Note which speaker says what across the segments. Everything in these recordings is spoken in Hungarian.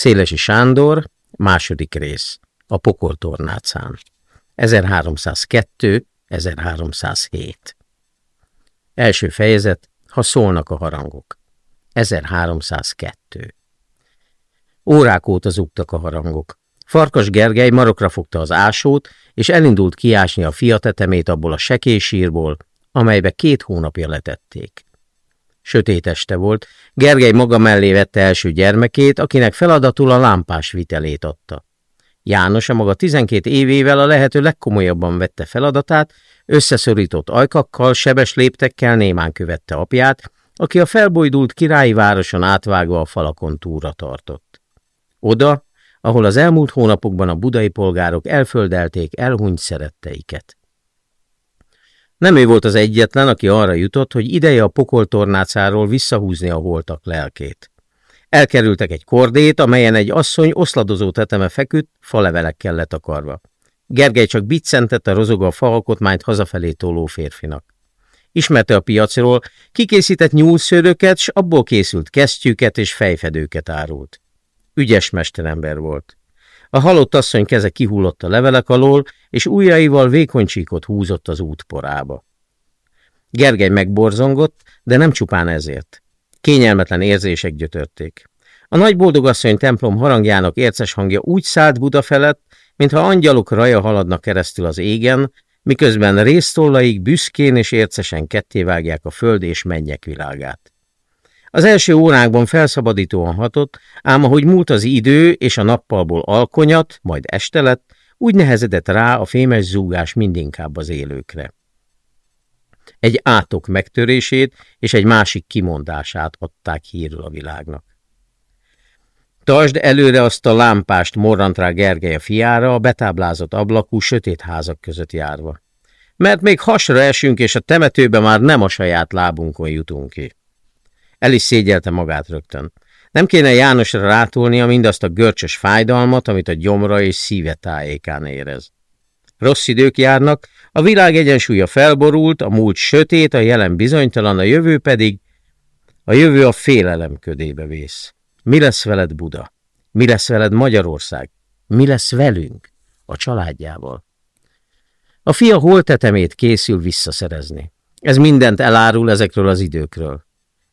Speaker 1: Szélesi Sándor, második rész, a pokoltornácán. 1302-1307. Első fejezet, ha szólnak a harangok. 1302. Órák óta zúgtak a harangok. Farkas Gergely marokra fogta az ásót, és elindult kiásni a fiatetemét abból a sekésírból, amelybe két hónapja letették. Sötét este volt, Gergely maga mellé vette első gyermekét, akinek feladatul a lámpás vitelét adta. János a maga 12 évével a lehető legkomolyabban vette feladatát, összeszorított ajkakkal, sebes léptekkel némán követte apját, aki a felbojdult királyi városon átvágva a falakon túra tartott. Oda, ahol az elmúlt hónapokban a budai polgárok elföldelték elhunyt szeretteiket. Nem ő volt az egyetlen, aki arra jutott, hogy ideje a pokoltornácáról visszahúzni a holtak lelkét. Elkerültek egy kordét, amelyen egy asszony oszladozó teteme feküdt, falevelekkel letakarva. Gergely csak biccentett a rozogó faalkotmányt hazafelé toló férfinak. Ismerte a piacról, kikészített nyúlszőröket, s abból készült kesztyűket és fejfedőket árult. Ügyes mesterember volt. A halott asszony keze kihullott a levelek alól, és ujjaival vékony csíkot húzott az útporába. Gergely megborzongott, de nem csupán ezért. Kényelmetlen érzések gyötörték. A nagy boldogasszony templom harangjának érces hangja úgy szállt Buda felett, mintha angyalok raja haladnak keresztül az égen, miközben résztollaik büszkén és ércesen kettévágják a föld és mennyek világát. Az első órákban felszabadítóan hatott, ám ahogy múlt az idő és a nappalból alkonyat, majd este lett, úgy nehezedett rá a fémes zúgás mindinkább az élőkre. Egy átok megtörését és egy másik kimondását adták hírül a világnak. Tartsd előre azt a lámpást morrant rá Gergely a fiára a betáblázott ablakú sötét házak között járva. Mert még hasra esünk, és a temetőbe már nem a saját lábunkon jutunk ki. El is szégyelte magát rögtön. Nem kéne Jánosra rátolnia mindazt a görcsös fájdalmat, amit a gyomra és szíve tájékán érez. Rossz idők járnak, a világ egyensúlya felborult, a múlt sötét, a jelen bizonytalan, a jövő pedig, a jövő a félelem ködébe vész. Mi lesz veled, Buda? Mi lesz veled, Magyarország? Mi lesz velünk, a családjával? A fia holtetemét készül visszaszerezni. Ez mindent elárul ezekről az időkről.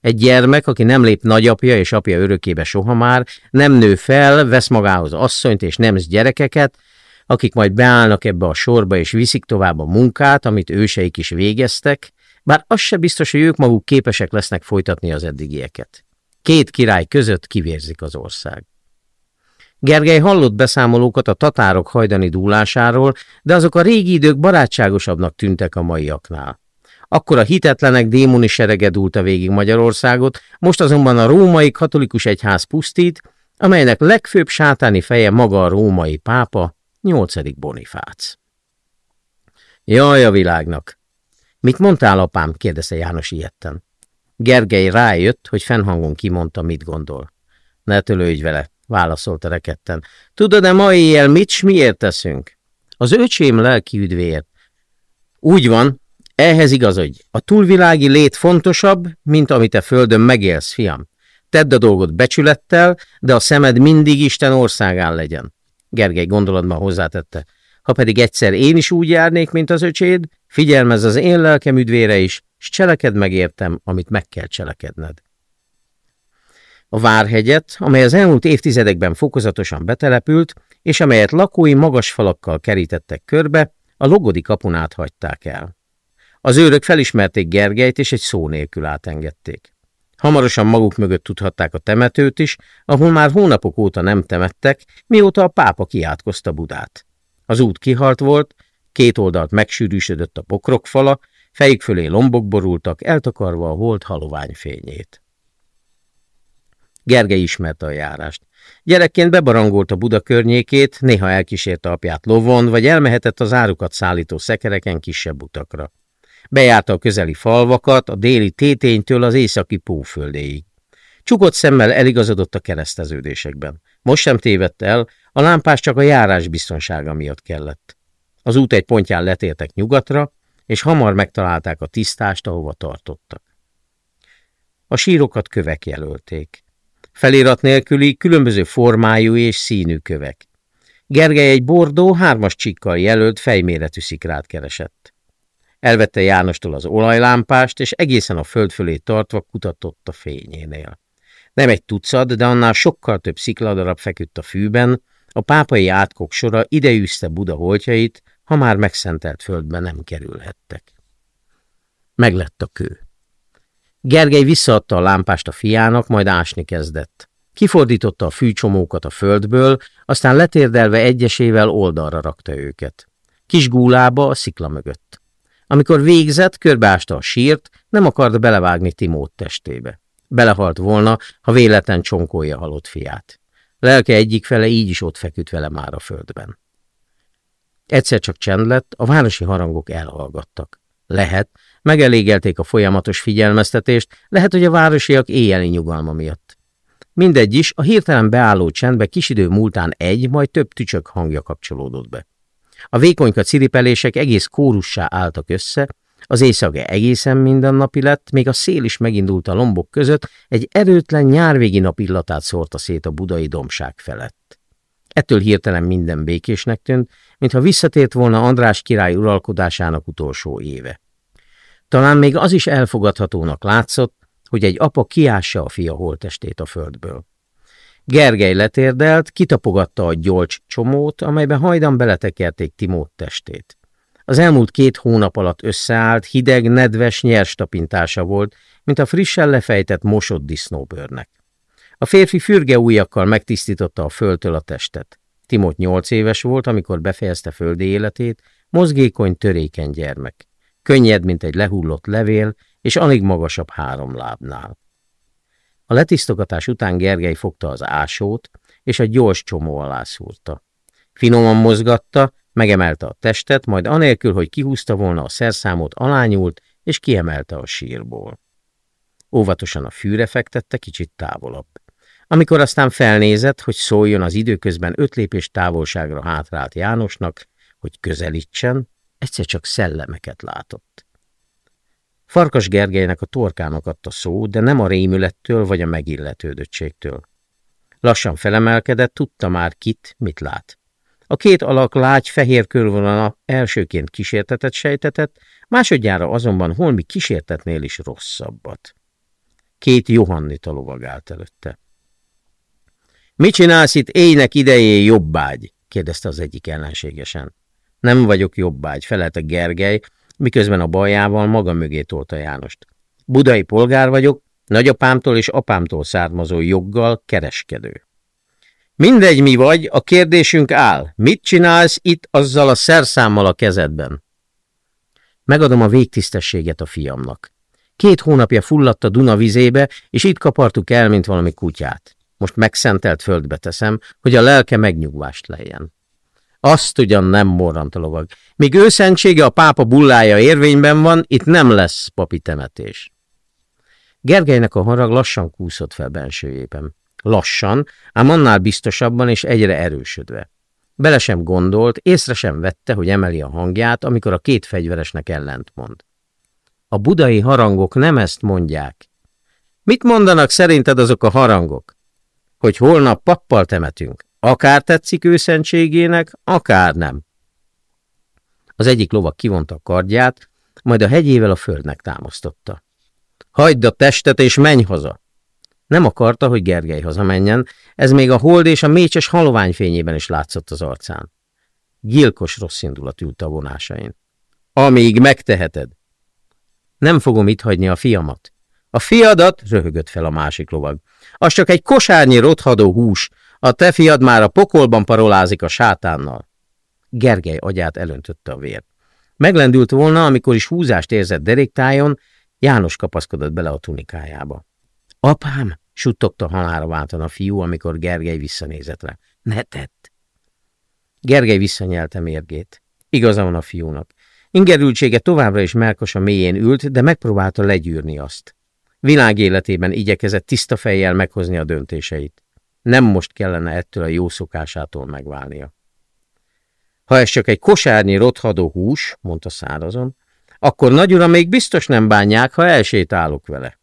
Speaker 1: Egy gyermek, aki nem lép nagyapja és apja örökébe soha már, nem nő fel, vesz magához asszonyt és nemz gyerekeket, akik majd beállnak ebbe a sorba és viszik tovább a munkát, amit őseik is végeztek, bár az se biztos, hogy ők maguk képesek lesznek folytatni az eddigieket. Két király között kivérzik az ország. Gergely hallott beszámolókat a tatárok hajdani dúlásáról, de azok a régi idők barátságosabbnak tűntek a maiaknál. Akkor a hitetlenek démoni serege dúlta végig Magyarországot, most azonban a római katolikus egyház pusztít, amelynek legfőbb sátáni feje maga a római pápa, 8. Bonifác. Jaj a világnak! Mit mondtál, apám? kérdezte János ilyetten. Gergely rájött, hogy fennhangon kimondta, mit gondol. Ne tölődj vele, válaszolta reketten. Tudod-e ma éjjel mit s miért teszünk? Az öcsém lelki üdvéért. Úgy van, ehhez igazodj. A túlvilági lét fontosabb, mint amit a földön megélsz, fiam. Tedd a dolgot becsülettel, de a szemed mindig Isten országán legyen. Gergely gondolatban hozzátette. Ha pedig egyszer én is úgy járnék, mint az öcséd, figyelmezz az én lelkem üdvére is, s cseleked megértem, amit meg kell cselekedned. A Várhegyet, amely az elmúlt évtizedekben fokozatosan betelepült, és amelyet lakói magas falakkal kerítettek körbe, a logodi kapunát hagyták el. Az őrök felismerték Gergelyt, és egy szó nélkül átengedték. Hamarosan maguk mögött tudhatták a temetőt is, ahol már hónapok óta nem temettek, mióta a pápa kiátkozta Budát. Az út kihalt volt, két oldalt megsűrűsödött a pokrokfala, fejük fölé lombok borultak, eltakarva a holt halovány fényét. Gergely ismerte a járást. Gyerekként bebarangolt a Buda környékét, néha elkísérte apját lovon, vagy elmehetett az árukat szállító szekereken kisebb utakra. Bejárta a közeli falvakat, a déli téténytől az északi póföldéig. Csukott szemmel eligazodott a kereszteződésekben. Most sem tévedt el, a lámpás csak a járás biztonsága miatt kellett. Az út egy pontján letértek nyugatra, és hamar megtalálták a tisztást, ahova tartottak. A sírokat kövek jelölték. Felirat nélküli, különböző formájú és színű kövek. Gergely egy bordó, hármas csikkal jelölt fejméretű szikrát keresett. Elvette Jánostól az olajlámpást, és egészen a föld fölé tartva kutatott a fényénél. Nem egy tucat, de annál sokkal több szikladarab feküdt a fűben, a pápai átkok sora ideűzte Buda holtjait, ha már megszentelt földbe nem kerülhettek. Meglett a kő. Gergely visszaadta a lámpást a fiának, majd ásni kezdett. Kifordította a fűcsomókat a földből, aztán letérdelve egyesével oldalra rakta őket. Kis gúlába a szikla mögött. Amikor végzett, körbeásta a sírt, nem akart belevágni Timót testébe. Belehalt volna, ha véletlen csonkolja halott fiát. Lelke egyik fele így is ott feküdt vele már a földben. Egyszer csak csend lett, a városi harangok elhallgattak. Lehet, megelégelték a folyamatos figyelmeztetést, lehet, hogy a városiak éjjeli nyugalma miatt. Mindegy is, a hirtelen beálló csendbe kis idő múltán egy, majd több tücsök hangja kapcsolódott be. A vékonyka ciripelések egész kórussá álltak össze, az éjszaka egészen mindennapi lett, még a szél is megindult a lombok között, egy erőtlen nyárvégi nap illatát szórta szét a budai domság felett. Ettől hirtelen minden békésnek tűnt, mintha visszatért volna András király uralkodásának utolsó éve. Talán még az is elfogadhatónak látszott, hogy egy apa kiássa a fia holtestét a földből. Gergely letérdelt, kitapogatta a gyolcs csomót, amelyben hajdan beletekerték Timót testét. Az elmúlt két hónap alatt összeállt, hideg, nedves nyers tapintása volt, mint a frissen lefejtett mosott disznóbőrnek. A férfi fürge ujjakkal megtisztította a földtől a testet. Timot nyolc éves volt, amikor befejezte földi életét, mozgékony, törékeny gyermek. Könnyed, mint egy lehullott levél, és alig magasabb három lábnál. A letisztogatás után Gergely fogta az ásót, és a gyors csomó alá szúrta. Finoman mozgatta, megemelte a testet, majd anélkül, hogy kihúzta volna a szerszámot, alányult, és kiemelte a sírból. Óvatosan a fűre fektette kicsit távolabb. Amikor aztán felnézett, hogy szóljon az időközben öt lépés távolságra hátrált Jánosnak, hogy közelítsen, egyszer csak szellemeket látott. Farkas Gergelynek a torkának adta szó, de nem a rémülettől vagy a megilletődöttségtől. Lassan felemelkedett, tudta már kit, mit lát. A két alak lágy fehér körvonala elsőként kísértetet sejtetett, másodjára azonban holmi kísértetnél is rosszabbat. Két Johannit lovagált előtte. – Mit csinálsz itt éjnek idején jobbágy? – kérdezte az egyik ellenségesen. – Nem vagyok jobbágy, felelte Gergely, miközben a bajával maga mögé tolta Jánost. Budai polgár vagyok, nagyapámtól és apámtól származó joggal kereskedő. Mindegy, mi vagy, a kérdésünk áll. Mit csinálsz itt azzal a szerszámmal a kezedben? Megadom a végtisztességet a fiamnak. Két hónapja fulladt a Duna vizébe, és itt kapartuk el, mint valami kutyát. Most megszentelt földbe teszem, hogy a lelke megnyugvást lejjen. Azt ugyan nem morrant a lovag. Míg őszentsége a pápa bullája érvényben van, itt nem lesz papi temetés. Gergelynek a harag lassan kúszott fel bensőjében. Lassan, ám annál biztosabban és egyre erősödve. Bele sem gondolt, észre sem vette, hogy emeli a hangját, amikor a két fegyveresnek ellent mond. A budai harangok nem ezt mondják. Mit mondanak szerinted azok a harangok? Hogy holnap pappal temetünk. Akár tetszik őszentségének, akár nem. Az egyik lovak kivonta a kardját, majd a hegyével a földnek támasztotta. Hagyd a testet és menj haza! Nem akarta, hogy Gergely hazamenjen, ez még a hold és a mécses haloványfényében is látszott az arcán. Gyilkos rossz indulat ült a vonásain. Amíg megteheted. Nem fogom itt hagyni a fiamat. A fiadat, röhögött fel a másik lovag. Az csak egy kosárnyi rothadó hús, a te fiad már a pokolban parolázik a sátánnal. Gergely agyát elöntötte a vér. Meglendült volna, amikor is húzást érzett deréktájon, János kapaszkodott bele a tunikájába. Apám, suttogta halára váltan a fiú, amikor Gergely visszanézett rá. Ne tett! Gergely visszanyelte mérgét. Igaza van a fiúnak. Ingerültsége továbbra is melkosa mélyén ült, de megpróbálta legyűrni azt. Világ életében igyekezett tiszta fejjel meghozni a döntéseit. Nem most kellene ettől a jó szokásától megválnia. Ha ez csak egy kosárnyi rothadó hús, mondta szárazon, akkor nagyura még biztos nem bánják, ha elsétálok vele.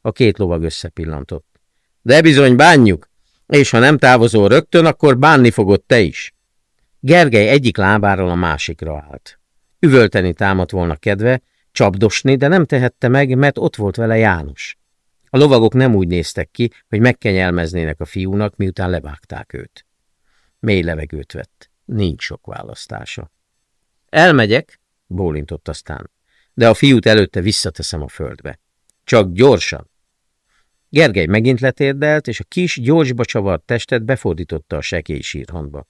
Speaker 1: A két lovag összepillantott. De bizony bánjuk, és ha nem távozol rögtön, akkor bánni fogod te is. Gergely egyik lábáról a másikra állt. Üvölteni támadt volna kedve, csapdosni, de nem tehette meg, mert ott volt vele János. A lovagok nem úgy néztek ki, hogy megkenyelmeznének a fiúnak, miután levágták őt. Mély levegőt vett. Nincs sok választása. Elmegyek, bólintott aztán, de a fiút előtte visszateszem a földbe. Csak gyorsan. Gergely megint letérdelt, és a kis, gyorsba csavart testet befordította a sekély sírhondba.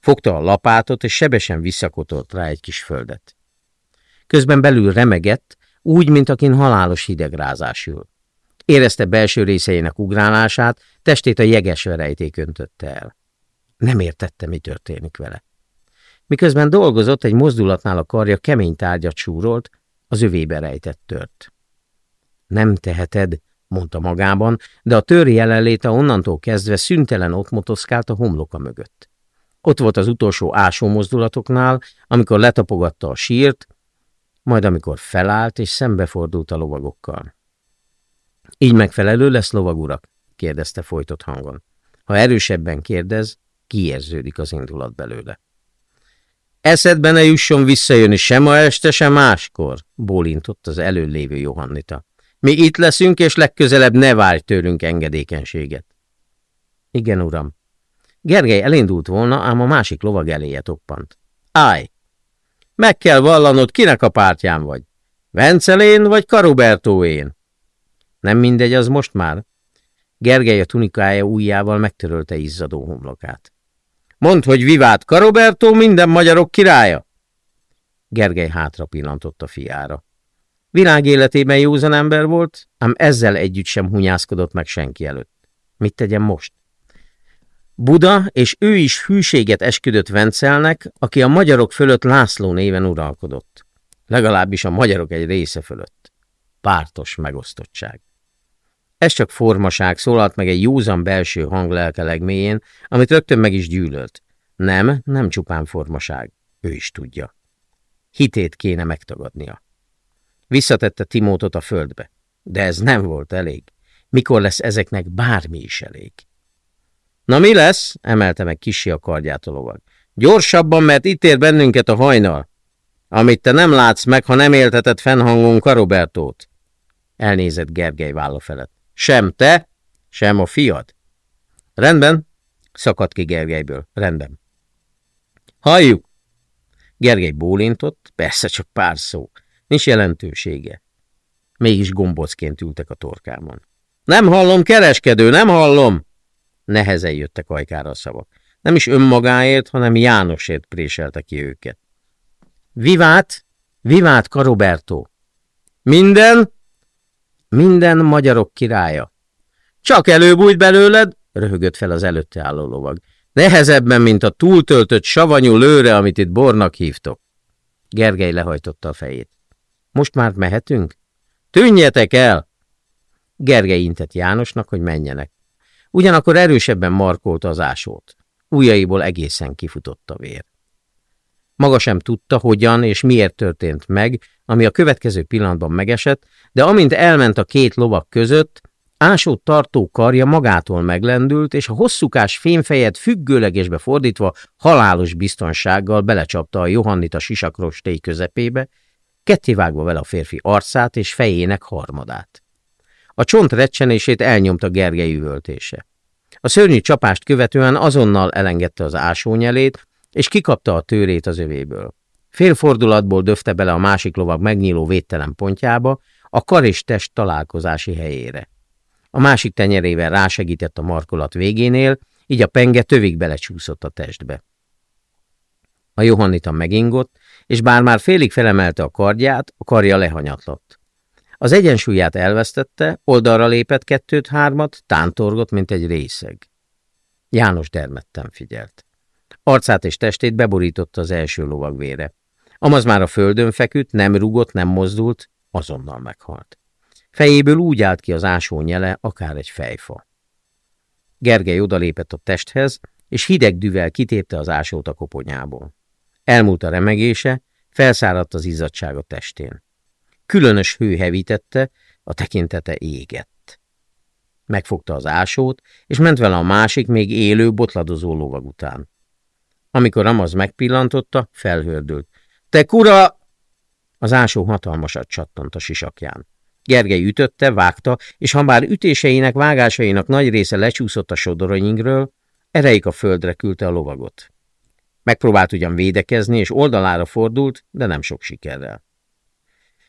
Speaker 1: Fogta a lapátot, és sebesen visszakotolt rá egy kis földet. Közben belül remegett, úgy, mint akin halálos hidegrázás ül. Érezte belső részeinek ugrálását, testét a jeges verejték öntötte el. Nem értette, mi történik vele. Miközben dolgozott, egy mozdulatnál a karja kemény tárgyat súrolt, az övébe rejtett tört. Nem teheted, mondta magában, de a tör jelenléte onnantól kezdve szüntelen ott motoszkált a homloka mögött. Ott volt az utolsó ásó mozdulatoknál, amikor letapogatta a sírt, majd amikor felállt és szembefordult a lovagokkal. Így megfelelő lesz, lovagurak? kérdezte folytott hangon. Ha erősebben kérdez, kiérződik az indulat belőle. Eszedbe ne jusson visszajönni sem ma este, sem máskor, bólintott az előlévő Johannita. Mi itt leszünk, és legközelebb ne várj tőlünk engedékenységet. Igen, uram. Gergely elindult volna, ám a másik lovag eléje toppant. Állj! Meg kell vallanod, kinek a pártján vagy. Vencelén vagy Karubertóén? Nem mindegy az most már? Gergely a tunikája ujjával megtörölte izzadó homlokát. Mondd, hogy vivát Karobertó minden magyarok királya! Gergely hátra pillantott a fiára. Világ életében józan ember volt, ám ezzel együtt sem hunyászkodott meg senki előtt. Mit tegyen most? Buda, és ő is hűséget esküdött Vencelnek, aki a magyarok fölött László néven uralkodott. Legalábbis a magyarok egy része fölött. Pártos megosztottság. Ez csak formaság szólalt meg egy józan belső hang lelke legmélyén, amit rögtön meg is gyűlölt. Nem, nem csupán formaság. Ő is tudja. Hitét kéne megtagadnia. Visszatette Timótot a földbe. De ez nem volt elég. Mikor lesz ezeknek bármi is elég? Na mi lesz? emelte meg kisi a kardját a lovag. Gyorsabban, mert itt ér bennünket a hajnal. Amit te nem látsz meg, ha nem élteted fennhangon Karobertót. Elnézett Gergely válla felett. Sem te, sem a fiad. Rendben, szakadt ki Gergelyből. Rendben. Halljuk! Gergely bólintott, persze csak pár szó. Nincs jelentősége. Mégis gombocként ültek a torkámon. Nem hallom, kereskedő, nem hallom! Nehezen jöttek ajkára a szavak. Nem is önmagáért, hanem Jánosért préselte ki őket. Vivát! Vivát, Karoberto! Minden? Minden magyarok királya. Csak előbújt belőled, röhögött fel az előtte álló lovag. Nehezebben, mint a túltöltött savanyú lőre, amit itt bornak hívtok. Gergely lehajtotta a fejét. Most már mehetünk? Tűnjetek el! Gergely intett Jánosnak, hogy menjenek. Ugyanakkor erősebben markolta az ásót. Ujjaiból egészen kifutott a vér. Maga sem tudta, hogyan és miért történt meg, ami a következő pillanatban megesett, de amint elment a két lovak között, ásót tartó karja magától meglendült, és a hosszúkás fémfejet függőlegesbe fordítva halálos biztonsággal belecsapta a Johannita sisakrostély közepébe, kettévágva vele a férfi arcát és fejének harmadát. A csont recsenését elnyomta Gergely üvöltése. A szörnyű csapást követően azonnal elengedte az ásónyelét, és kikapta a tőrét az övéből. Félfordulatból döfte bele a másik lovag megnyíló védtelen pontjába, a kar és test találkozási helyére. A másik tenyerével rásegített a markolat végénél, így a penge tövig belecsúszott a testbe. A Johannita megingott, és bár már félig felemelte a kardját, a karja lehanyatlott. Az egyensúlyát elvesztette, oldalra lépett kettőt-hármat, tántorgott, mint egy részeg. János dermedten figyelt. Arcát és testét beborította az első lovag vére. Amaz már a földön feküdt, nem rugott, nem mozdult, azonnal meghalt. Fejéből úgy állt ki az ásó nyele, akár egy fejfa. Gergely odalépett a testhez, és hideg düvel kitépte az ásót a koponyából. Elmúlt a remegése, felszáradt az izzadság a testén. Különös hő hevítette, a tekintete égett. Megfogta az ásót, és ment vele a másik, még élő, botladozó lovag után. Amikor Ramaz megpillantotta, felhördült. Te kura! Az ásó hatalmasat csattant a sisakján. Gergely ütötte, vágta, és ha bár ütéseinek, vágásainak nagy része lecsúszott a sodoronyingről, erejék a földre küldte a lovagot. Megpróbált ugyan védekezni, és oldalára fordult, de nem sok sikerrel.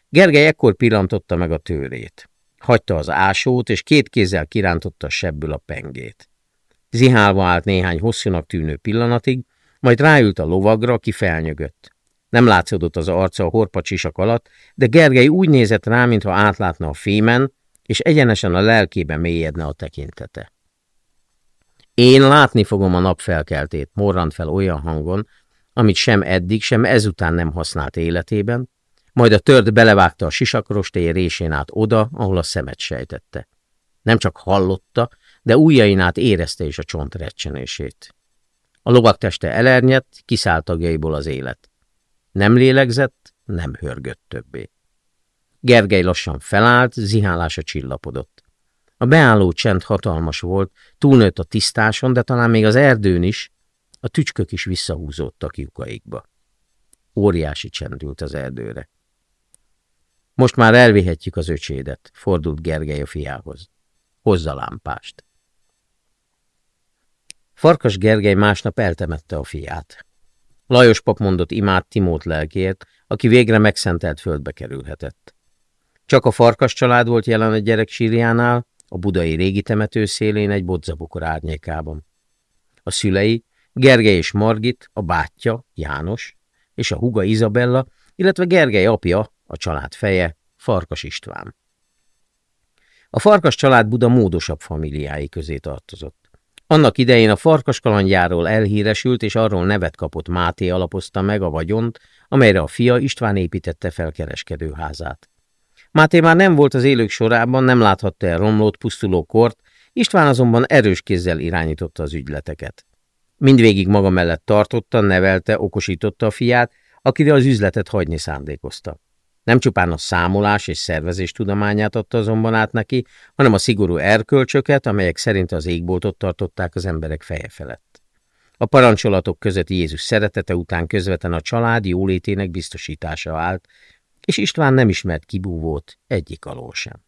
Speaker 1: Gergely ekkor pillantotta meg a tőrét. Hagyta az ásót, és két kézzel kirántotta sebből a pengét. Zihálva állt néhány hosszúnak tűnő pillanatig, majd ráült a lovagra, aki felnyögött. Nem látszódott az arca a horpacsisak alatt, de Gergely úgy nézett rá, mintha átlátna a fémen, és egyenesen a lelkébe mélyedne a tekintete. Én látni fogom a napfelkeltét, morrant fel olyan hangon, amit sem eddig, sem ezután nem használt életében, majd a tört belevágta a sisakrostély résén át oda, ahol a szemet sejtette. Nem csak hallotta, de ujjain át érezte is a csont recsenését. A lovak teste elernyett, kiszállt tagjaiból az élet. Nem lélegzett, nem hörgött többé. Gergely lassan felállt, zihálása csillapodott. A beálló csend hatalmas volt, túlnőtt a tisztáson, de talán még az erdőn is, a tücskök is visszahúzódtak lyukaikba. Óriási csend ült az erdőre. Most már elvihetjük az öcsédet, fordult Gergely a fiához. Hozza lámpást. Farkas Gergely másnap eltemette a fiát. Lajos pap mondott imád Timót lelkért, aki végre megszentelt földbe kerülhetett. Csak a farkas család volt jelen a gyerek sírjánál, a budai régi temető szélén egy bodzabukor árnyékában. A szülei, Gergely és Margit, a bátyja, János, és a huga Izabella, illetve Gergely apja, a család feje, Farkas István. A Farkas család Buda módosabb familiái közé tartozott. Annak idején a farkas kalandjáról elhíresült, és arról nevet kapott Máté alapozta meg a vagyont, amelyre a fia István építette fel kereskedőházát. Máté már nem volt az élők sorában, nem láthatta el romlott, pusztuló kort, István azonban erős kézzel irányította az ügyleteket. Mindvégig maga mellett tartotta, nevelte, okosította a fiát, akire az üzletet hagyni szándékozta. Nem csupán a számolás és szervezés tudományát adta azonban át neki, hanem a szigorú erkölcsöket, amelyek szerint az égboltot tartották az emberek feje felett. A parancsolatok között Jézus szeretete után közvetlen a család jólétének biztosítása állt, és István nem ismert kibúvót egyik alól sem.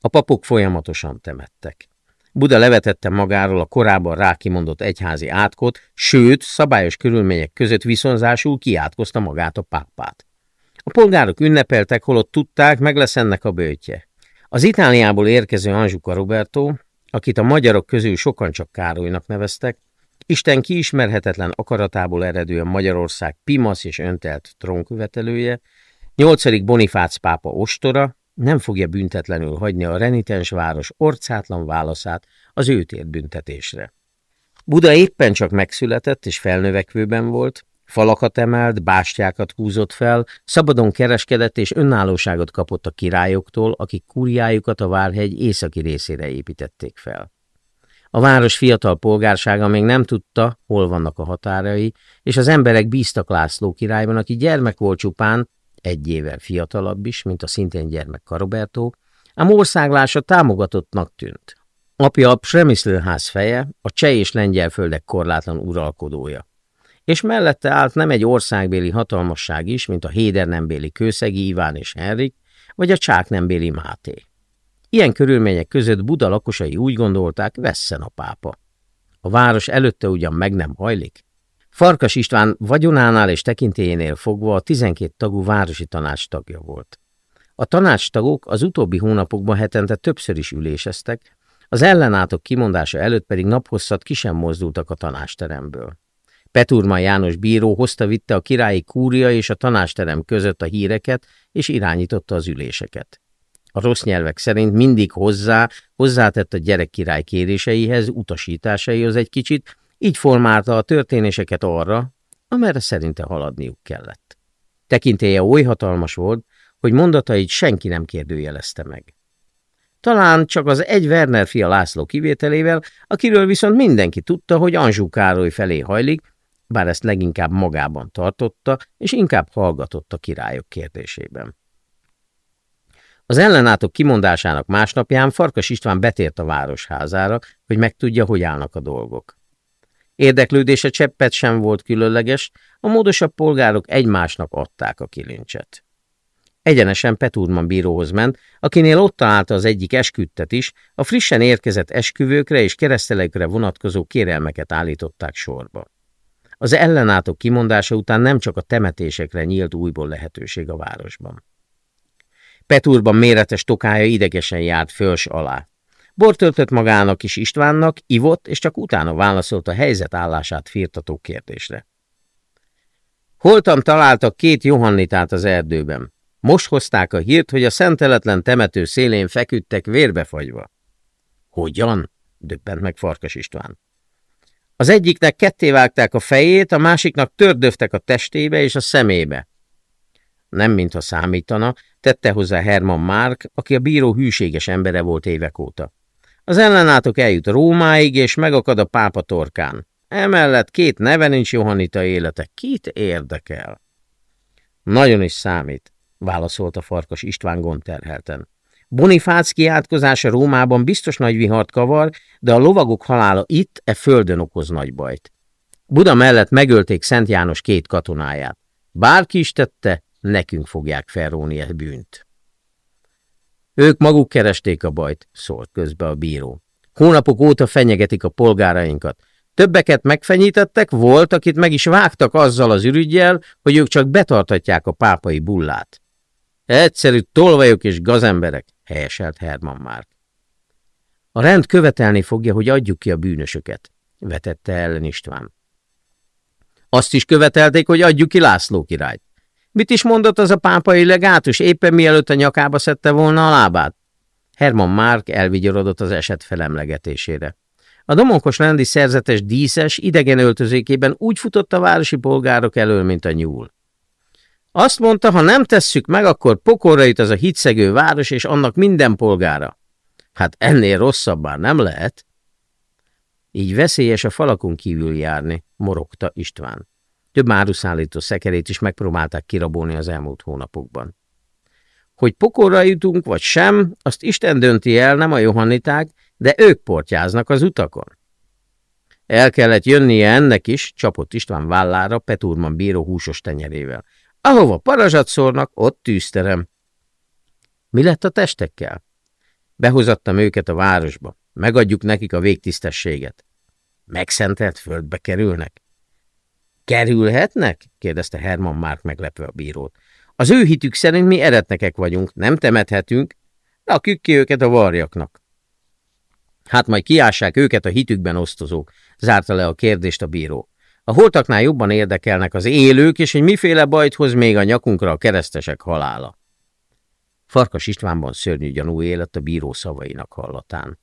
Speaker 1: A papok folyamatosan temettek. Buda levetette magáról a korábban rákimondott egyházi átkot, sőt, szabályos körülmények között viszonzásul kiátkozta magát a pápát. A polgárok ünnepeltek, holott tudták, meg lesz ennek a bőtje. Az Itáliából érkező Anzsuka Roberto, akit a magyarok közül sokan csak Károlynak neveztek, Isten kiismerhetetlen akaratából eredően Magyarország pimasz és öntelt trónkövetelője, nyolcadik Bonifác pápa ostora nem fogja büntetlenül hagyni a renitens város orcátlan válaszát az őt büntetésre. Buda éppen csak megszületett és felnövekvőben volt, Falakat emelt, bástyákat húzott fel, szabadon kereskedett és önállóságot kapott a királyoktól, akik kúriájukat a Várhegy északi részére építették fel. A város fiatal polgársága még nem tudta, hol vannak a határai, és az emberek bíztak László királyban, aki gyermek volt csupán, egy évvel fiatalabb is, mint a szintén gyermek Karoberto, ám országlása támogatottnak tűnt. Apja a Przemyszlőház feje, a cseh és lengyel földek korlátlan uralkodója és mellette állt nem egy országbéli hatalmasság is, mint a Hédernembéli Kőszegi Iván és Henrik, vagy a Csáknembéli Máté. Ilyen körülmények között Buda lakosai úgy gondolták, vesszen a pápa. A város előtte ugyan meg nem hajlik. Farkas István vagyonánál és tekintélyénél fogva a 12 tagú városi tanács tagja volt. A tanácstagok az utóbbi hónapokban hetente többször is üléseztek, az ellenátok kimondása előtt pedig naphosszat ki sem mozdultak a tanásteremből. Peturma János bíró hozta-vitte a királyi kúria és a tanásterem között a híreket, és irányította az üléseket. A rossz nyelvek szerint mindig hozzá, hozzátett a gyerek király kéréseihez, utasításaihoz egy kicsit, így formálta a történéseket arra, amerre szerinte haladniuk kellett. Tekintélye oly hatalmas volt, hogy mondatait senki nem kérdőjelezte meg. Talán csak az egy Werner fia László kivételével, akiről viszont mindenki tudta, hogy Anzsú Károly felé hajlik, bár ezt leginkább magában tartotta, és inkább hallgatott a királyok kérdésében. Az ellenátok kimondásának másnapján Farkas István betért a városházára, hogy megtudja, hogy állnak a dolgok. Érdeklődése cseppet sem volt különleges, a módosabb polgárok egymásnak adták a kilincset. Egyenesen Peturman bíróhoz ment, akinél ott találta az egyik esküdtet is, a frissen érkezett esküvőkre és keresztelekre vonatkozó kérelmeket állították sorba. Az ellenátok kimondása után nem csak a temetésekre nyílt újból lehetőség a városban. Peturban méretes tokája idegesen járt föls alá. Bort töltött magának is Istvánnak, ivott, és csak utána válaszolt a helyzet állását firtató kérdésre. Holtam találtak két Johannitát az erdőben. Most hozták a hírt, hogy a szenteletlen temető szélén feküdtek vérbefagyva. Hogyan? döbbent meg Farkas István. Az egyiknek ketté vágták a fejét, a másiknak tördöftek a testébe és a szemébe. Nem mintha számítana, tette hozzá Herman Márk, aki a bíró hűséges embere volt évek óta. Az ellenátok eljut Rómáig, és megakad a pápa torkán. Emellett két neve nincs Johannita élete. Kit érdekel? Nagyon is számít, válaszolta Farkas István gondterhelten. Bonifác kiátkozása Rómában biztos nagy vihart kavar, de a lovagok halála itt, e földön okoz nagy bajt. Buda mellett megölték Szent János két katonáját. Bárki is tette, nekünk fogják felróni e bűnt. Ők maguk keresték a bajt, szólt közbe a bíró. Hónapok óta fenyegetik a polgárainkat. Többeket megfenyítettek, volt, akit meg is vágtak azzal az ürügyjel, hogy ők csak betartatják a pápai bullát. Egyszerű tolvajok és gazemberek, helyeselt Herman már. A rend követelni fogja, hogy adjuk ki a bűnösöket, vetette ellen István. Azt is követelték, hogy adjuk ki László királyt. Mit is mondott az a pápai legátus, éppen mielőtt a nyakába szedte volna a lábát? Herman Márk elvigyorodott az eset felemlegetésére. A domonkos rendi szerzetes díszes, idegen öltözékében úgy futott a városi polgárok elől, mint a nyúl. Azt mondta, ha nem tesszük meg, akkor pokorra jut az a hitszegő város és annak minden polgára. Hát ennél rosszabbá nem lehet. Így veszélyes a falakon kívül járni, morogta István. Több áruszállító szekerét is megpróbálták kirabolni az elmúlt hónapokban. Hogy pokorra jutunk, vagy sem, azt Isten dönti el, nem a johanniták, de ők portyáznak az utakon. El kellett jönnie ennek is, csapott István vállára Peturman bíró húsos tenyerével. Ahova parazsat szórnak, ott tűzterem. Mi lett a testekkel? Behozattam őket a városba. Megadjuk nekik a végtisztességet. Megszentelt földbe kerülnek? Kerülhetnek? kérdezte Herman Márk meglepve a bírót. Az ő hitük szerint mi eretnekek vagyunk, nem temethetünk, rakjuk ki őket a varjaknak. Hát majd kiássák őket a hitükben osztozók, zárta le a kérdést a bíró. A holtaknál jobban érdekelnek az élők, és hogy miféle bajt hoz még a nyakunkra a keresztesek halála. Farkas Istvánban szörnyű gyanú élet a bíró szavainak hallatán.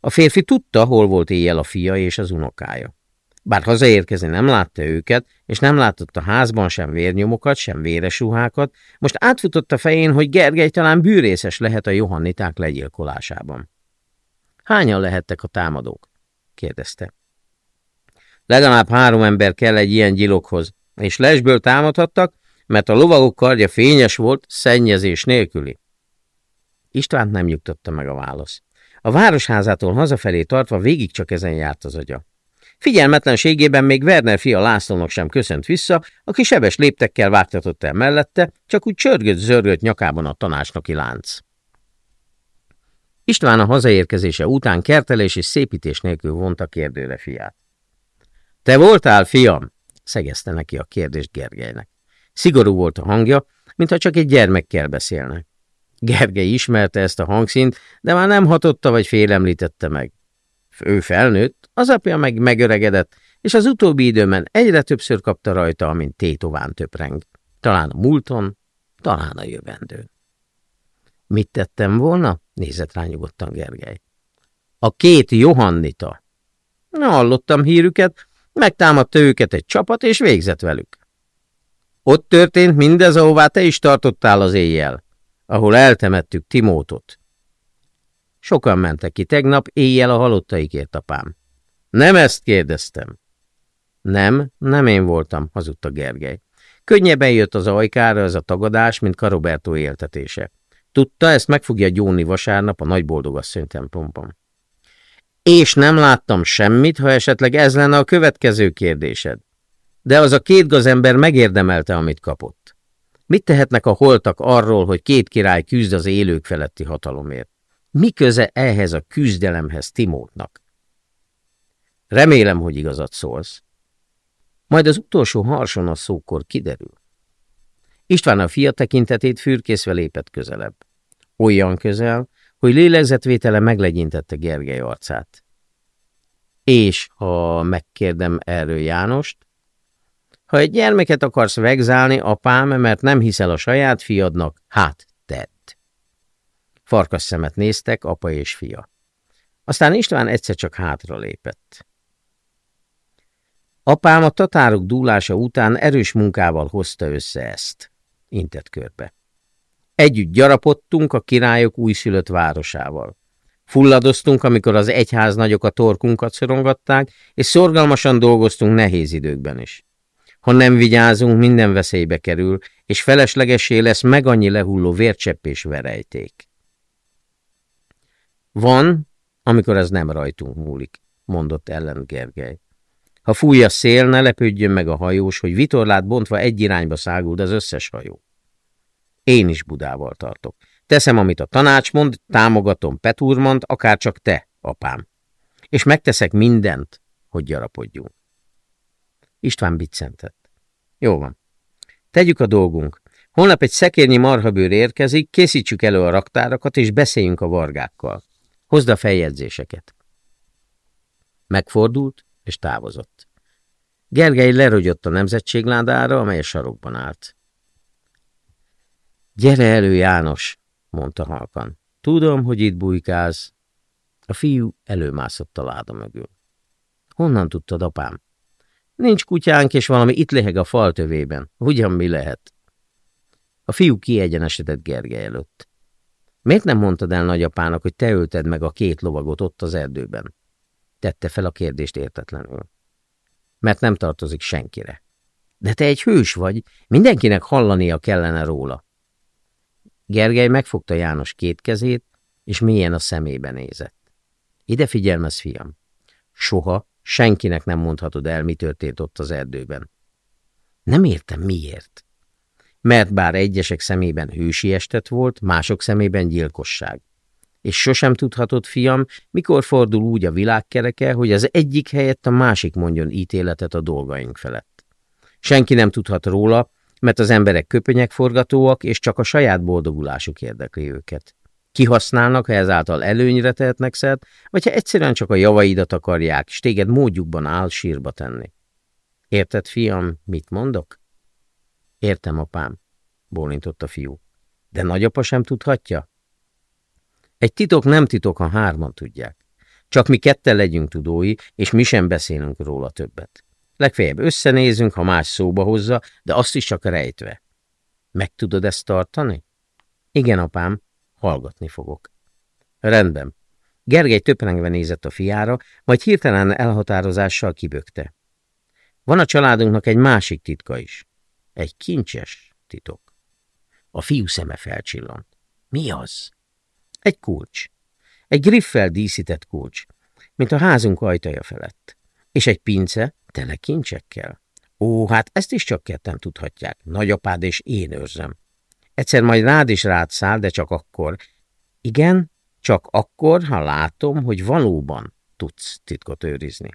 Speaker 1: A férfi tudta, hol volt éjjel a fia és az unokája. Bár hazaérkezni nem látta őket, és nem látott a házban sem vérnyomokat, sem véres ruhákat, most átfutott a fején, hogy Gergely talán bűrészes lehet a johanniták legyilkolásában. Hányan lehettek a támadók? kérdezte. Legalább három ember kell egy ilyen gyilokhoz, és lesből támadhattak, mert a lovagok kardja fényes volt, szennyezés nélküli. István nem nyugtatta meg a válasz. A városházától hazafelé tartva végig csak ezen járt az agya. Figyelmetlenségében még Werner fia Lászlónak sem köszönt vissza, aki sebes léptekkel vágtatott el mellette, csak úgy csörgött-zörgött nyakában a tanácsnoki lánc. István a hazaérkezése után kertelés és szépítés nélkül vonta kérdőre fiát. – Te voltál, fiam? – szegezte neki a kérdést Gergelynek. Szigorú volt a hangja, mintha csak egy gyermekkel beszélne. Gergely ismerte ezt a hangszínt, de már nem hatotta vagy félemlítette meg. Ő felnőtt, az apja meg megöregedett, és az utóbbi időben egyre többször kapta rajta, amint tétován töpreng. Talán a múlton, talán a jövendőn. Mit tettem volna? nézett rá nyugodtan Gergely. A két Johannita. Na, hallottam hírüket, megtámadta őket egy csapat, és végzett velük. Ott történt mindez, ahová te is tartottál az éjjel, ahol eltemettük Timótot. Sokan mentek ki tegnap, éjjel a halottaikért, apám. Nem ezt kérdeztem. Nem, nem én voltam, hazudta Gergely. Könnyebben jött az ajkára ez a tagadás, mint Karoberto éltetése. Tudta, ezt meg fogja gyónni vasárnap a nagy boldogasszony templomban. És nem láttam semmit, ha esetleg ez lenne a következő kérdésed. De az a két gazember megérdemelte, amit kapott. Mit tehetnek a holtak arról, hogy két király küzd az élők feletti hatalomért? Mi köze ehhez a küzdelemhez Timótnak? Remélem, hogy igazat szólsz. Majd az utolsó harson a szókor kiderül. István a fia tekintetét fürkészve lépett közelebb. Olyan közel, hogy lélegzetvétele meglegyintette Gergely arcát. És, ha megkérdem erről Jánost, ha egy gyermeket akarsz vegzálni, apám, mert nem hiszel a saját fiadnak, hát tedd. Farkas szemet néztek, apa és fia. Aztán István egyszer csak hátra lépett. Apám a tatárok dúlása után erős munkával hozta össze ezt, intett körbe. Együtt gyarapodtunk a királyok újszülött városával. Fulladoztunk, amikor az egyház nagyok a torkunkat szorongatták, és szorgalmasan dolgoztunk nehéz időkben is. Ha nem vigyázunk, minden veszélybe kerül, és feleslegesé lesz meg annyi lehulló vércsepp és verejték. Van, amikor ez nem rajtunk múlik, mondott ellen Gergely. Ha fúj a szél, ne lepődjön meg a hajós, hogy vitorlát bontva egy irányba száguld az összes hajó. Én is Budával tartok. Teszem, amit a tanács mond, támogatom Peturmant, akár csak te, apám. És megteszek mindent, hogy gyarapodjunk. István biccentett. Jó van. Tegyük a dolgunk. Holnap egy szekérnyi marhabőr érkezik, készítsük elő a raktárakat, és beszéljünk a vargákkal. Hozd a feljegyzéseket. Megfordult, és távozott. Gergely lerogyott a nemzetségládára, amely a sarokban állt. Gyere elő, János, mondta halkan. Tudom, hogy itt bujkálsz. A fiú előmászott a láda mögül. Honnan tudtad, apám? Nincs kutyánk, és valami itt leheg a fal tövében. Ugyan mi lehet? A fiú kiegyenesedett Gergely előtt. Miért nem mondtad el nagyapának, hogy te ölted meg a két lovagot ott az erdőben? Tette fel a kérdést értetlenül. Mert nem tartozik senkire. De te egy hős vagy, mindenkinek hallania kellene róla. Gergely megfogta János két kezét, és mélyen a szemébe nézett. Ide figyelmez, fiam. Soha senkinek nem mondhatod el, mi történt ott az erdőben. Nem értem, miért. Mert bár egyesek szemében hősiestet volt, mások szemében gyilkosság. És sosem tudhatod, fiam, mikor fordul úgy a világkereke, hogy az egyik helyett a másik mondjon ítéletet a dolgaink felett. Senki nem tudhat róla, mert az emberek köpönyek forgatóak, és csak a saját boldogulásuk érdekli őket. Kihasználnak, ha ezáltal előnyre tehetnek szert, vagy ha egyszerűen csak a javaidat akarják, és téged módjukban áll sírba tenni. Érted, fiam, mit mondok? Értem, apám, bólintott a fiú. De nagyapa sem tudhatja? Egy titok nem titok, ha hárman tudják. Csak mi ketten legyünk tudói, és mi sem beszélünk róla többet. Legfeljebb összenézünk, ha más szóba hozza, de azt is csak rejtve. Meg tudod ezt tartani? Igen, apám, hallgatni fogok. Rendben. Gergely töprengve nézett a fiára, majd hirtelen elhatározással kibökte. Van a családunknak egy másik titka is. Egy kincses titok. A fiú szeme felcsillant. Mi az? Egy kulcs. Egy griffel díszített kulcs, mint a házunk ajtaja felett. És egy pince, tele kincsekkel. Ó, hát ezt is csak ketten tudhatják. Nagyapád és én őrzöm. Egyszer majd rád is rád száll, de csak akkor. Igen, csak akkor, ha látom, hogy valóban tudsz titkot őrizni.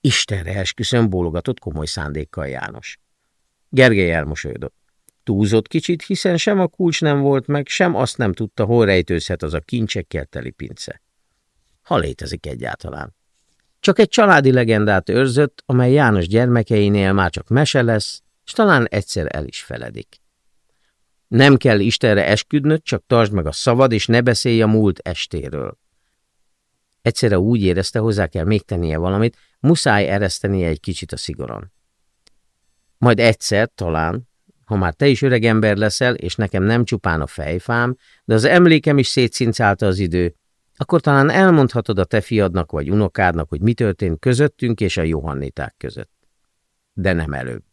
Speaker 1: Istenre esküszöm, bólogatott komoly szándékkal János. Gergely elmosolyodott. Túlzott kicsit, hiszen sem a kulcs nem volt meg, sem azt nem tudta, hol rejtőzhet az a kincsekkel teli pince. Ha létezik egyáltalán. Csak egy családi legendát őrzött, amely János gyermekeinél már csak mese lesz, és talán egyszer el is feledik. Nem kell Istenre esküdnöd, csak tartsd meg a szavad, és ne beszélj a múlt estéről. Egyszerre úgy érezte, hozzá kell még tennie valamit, muszáj eresztenie egy kicsit a szigoron. Majd egyszer, talán, ha már te is öreg ember leszel, és nekem nem csupán a fejfám, de az emlékem is szétszincálta az idő, akkor talán elmondhatod a te fiadnak vagy unokádnak, hogy mi történt közöttünk és a Johanniták között. De nem előbb.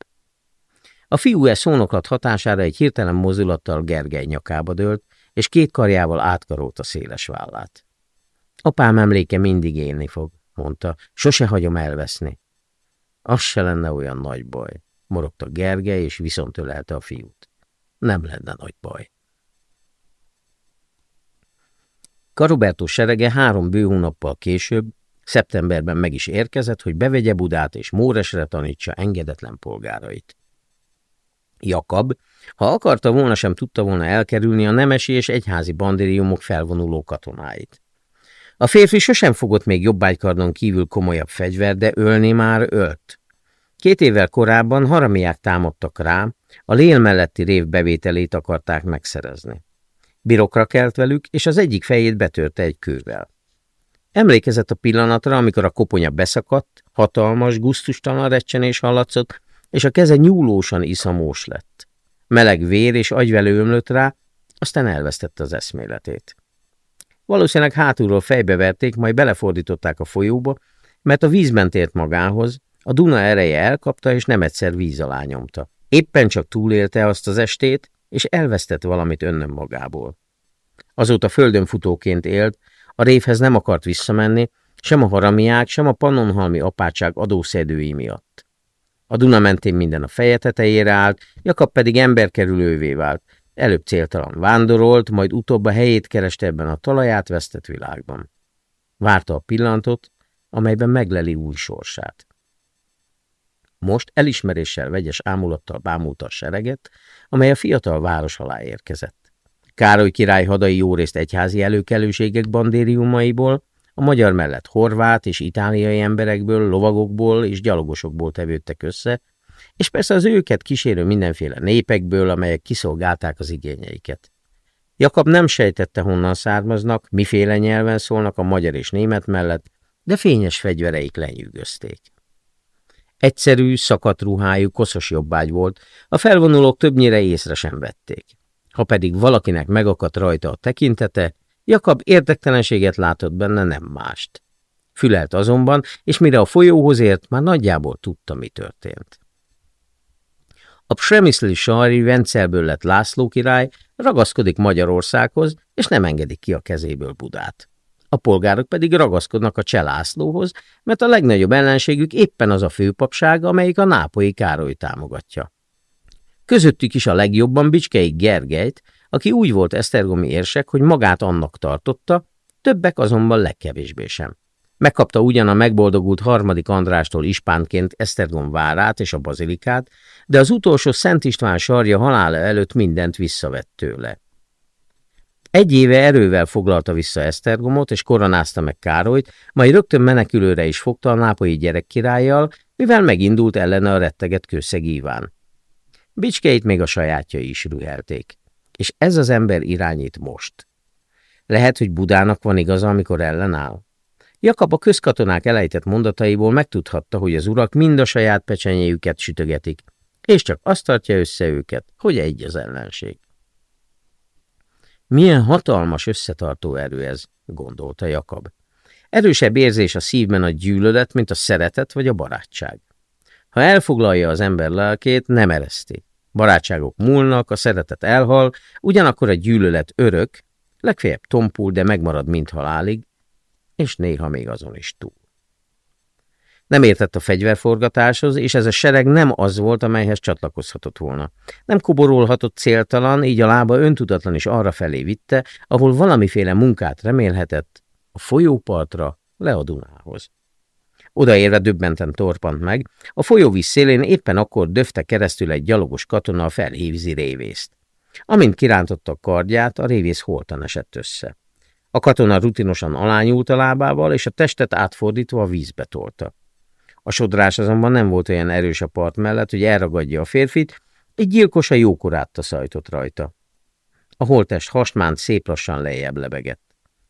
Speaker 1: A fiú e szónokat hatására egy hirtelen mozulattal Gergely nyakába dőlt, és két karjával átkarolt a széles vállát. Apám emléke mindig élni fog, mondta, sose hagyom elveszni. Az se lenne olyan nagy baj, morogta Gergely, és viszont ölelte a fiút. Nem lenne nagy baj. Karoberto serege három bő hónappal később, szeptemberben meg is érkezett, hogy bevegye Budát és Móresre tanítsa engedetlen polgárait. Jakab, ha akarta volna, sem tudta volna elkerülni a nemesi és egyházi bandériumok felvonuló katonáit. A férfi sosem fogott még jobbágykardon kívül komolyabb fegyver, de ölni már ölt. Két évvel korábban haramiák támadtak rá, a lél melletti rév akarták megszerezni. Birokra kelt velük, és az egyik fejét betörte egy kővel. Emlékezett a pillanatra, amikor a koponya beszakadt, hatalmas, guztustalan recsenés hallatszott, és a keze nyúlósan iszamós lett. Meleg vér és agyvelő ömlött rá, aztán elvesztette az eszméletét. Valószínűleg hátulról fejbeverték, majd belefordították a folyóba, mert a vízben tért magához, a Duna ereje elkapta, és nem egyszer víz alá nyomta. Éppen csak túlélte azt az estét, és elvesztett valamit önnön magából. Azóta földön futóként élt, a révhez nem akart visszamenni, sem a haramiák, sem a pannonhalmi apátság adószedői miatt. A Duna mentén minden a feje tetejére állt, Jakab pedig emberkerülővé vált, előbb céltalan vándorolt, majd utóbb a helyét kereste ebben a talaját vesztett világban. Várta a pillantot, amelyben megleli új sorsát. Most elismeréssel vegyes ámulattal bámulta a sereget, amely a fiatal város alá érkezett. Károly király hadai jórészt egyházi előkelőségek bandériumaiból, a magyar mellett horvát és itáliai emberekből, lovagokból és gyalogosokból tevődtek össze, és persze az őket kísérő mindenféle népekből, amelyek kiszolgálták az igényeiket. Jakab nem sejtette, honnan származnak, miféle nyelven szólnak a magyar és német mellett, de fényes fegyvereik lenyűgözték. Egyszerű, szakadt ruhájú, koszos jobbágy volt, a felvonulók többnyire észre sem vették. Ha pedig valakinek megakadt rajta a tekintete, Jakab érdektelenséget látott benne, nem mást. Fülelt azonban, és mire a folyóhoz ért, már nagyjából tudta, mi történt. A Przemyszli Sari Vencelből lett László király, ragaszkodik Magyarországhoz, és nem engedik ki a kezéből Budát. A polgárok pedig ragaszkodnak a Cselászlóhoz, mert a legnagyobb ellenségük éppen az a főpapság, amelyik a nápolyi Károly támogatja. Közöttük is a legjobban Bicskei Gergelyt, aki úgy volt esztergomi érsek, hogy magát annak tartotta, többek azonban legkevésbé sem. Megkapta ugyan a megboldogult harmadik Andrástól ispánként Esztergom várát és a bazilikát, de az utolsó Szent István sarja halála előtt mindent visszavett tőle. Egy éve erővel foglalta vissza Esztergomot, és koronázta meg Károlyt, majd rögtön menekülőre is fogta a nápolyi gyerekkirállyal, mivel megindult ellene a retteget Kőszeg Iván. Bicskeit még a sajátjai is rühelték. És ez az ember irányít most. Lehet, hogy Budának van igaza, amikor ellenáll. Jakab a közkatonák elejtett mondataiból megtudhatta, hogy az urak mind a saját pecsenyéjüket sütögetik, és csak azt tartja össze őket, hogy egy az ellenség. Milyen hatalmas összetartó erő ez, gondolta Jakab. Erősebb érzés a szívben a gyűlölet, mint a szeretet vagy a barátság. Ha elfoglalja az ember lelkét, nem ereszti. Barátságok múlnak, a szeretet elhal, ugyanakkor a gyűlölet örök, legfeljebb tompul, de megmarad mint halálig, és néha még azon is túl. Nem értett a fegyverforgatáshoz, és ez a sereg nem az volt, amelyhez csatlakozhatott volna. Nem koborolhatott céltalan, így a lába öntudatlan is arra felé vitte, ahol valamiféle munkát remélhetett, a folyópartra, le a Dunához. Odaérve döbbenten torpant meg, a folyóvíz szélén éppen akkor döfte keresztül egy gyalogos katona a felhívzi révészt. Amint kirántotta a kardját, a révész holtan esett össze. A katona rutinosan alányult a lábával, és a testet átfordítva a vízbe tolta. A sodrás azonban nem volt olyan erős a part mellett, hogy elragadja a férfit, egy gyilkos a jókorát szajtott rajta. A holtest hasmánt szép lassan lejjebb lebegett.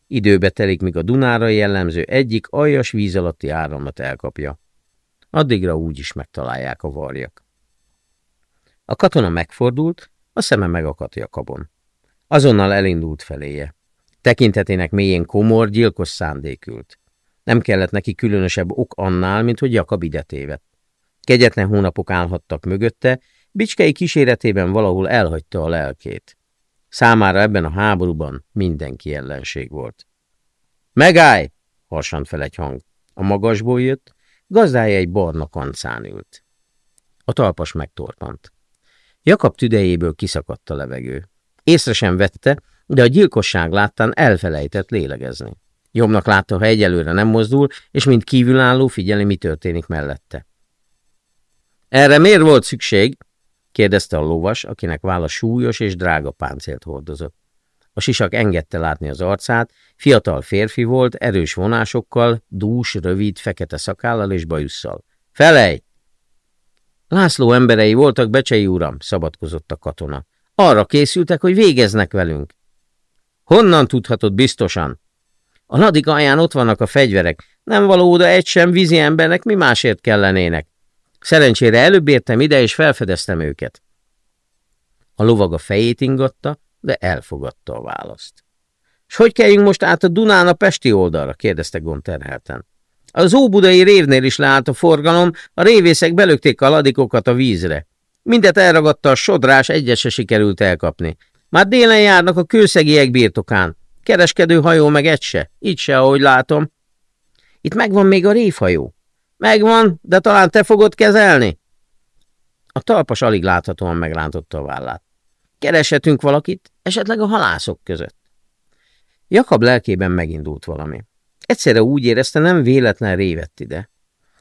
Speaker 1: Időbe telik, míg a Dunára jellemző egyik aljas víz alatti áramlat elkapja. Addigra úgy is megtalálják a varjak. A katona megfordult, a szeme megakadt Jakabon. Azonnal elindult feléje. Tekintetének mélyén komor, gyilkos szándékült. Nem kellett neki különösebb ok annál, mint hogy Jakab ide tévedt. Kegyetlen hónapok állhattak mögötte, Bicskei kíséretében valahol elhagyta a lelkét. Számára ebben a háborúban mindenki ellenség volt. Megállj! harsant fel egy hang. A magasból jött, gazdája egy barna kancán ült. A talpas megtorpant. Jakab tüdejéből kiszakadt a levegő. Észre sem vette, de a gyilkosság láttán elfelejtett lélegezni. Jobbnak látta, ha egyelőre nem mozdul, és mint kívülálló figyeli, mi történik mellette. Erre miért volt szükség? kérdezte a lovas, akinek válla súlyos és drága páncélt hordozott. A sisak engedte látni az arcát, fiatal férfi volt, erős vonásokkal, dús, rövid, fekete szakállal és bajusszal. Felej! László emberei voltak, Becsei uram, szabadkozott a katona. Arra készültek, hogy végeznek velünk. Honnan tudhatod biztosan? A nadik alján ott vannak a fegyverek. Nem való oda egy sem vízi embernek, mi másért kellenének. Szerencsére előbb értem ide, és felfedeztem őket. A lovag a fejét ingatta, de elfogadta a választ. És hogy kelljünk most át a Dunán a Pesti oldalra? kérdezte Gonterhelten. Az óbudai révnél is leállt a forgalom, a révészek belökték a ladikokat a vízre. Mindet elragadta a sodrás, egyet se sikerült elkapni. Már délen járnak a kőszegiek birtokán. Kereskedő hajó meg egy se, így se, ahogy látom. Itt megvan még a révhajó. Megvan, de talán te fogod kezelni? A talpas alig láthatóan megrántotta a vállát. Kereshetünk valakit, esetleg a halászok között. Jakab lelkében megindult valami. Egyszerre úgy érezte, nem véletlen révett ide.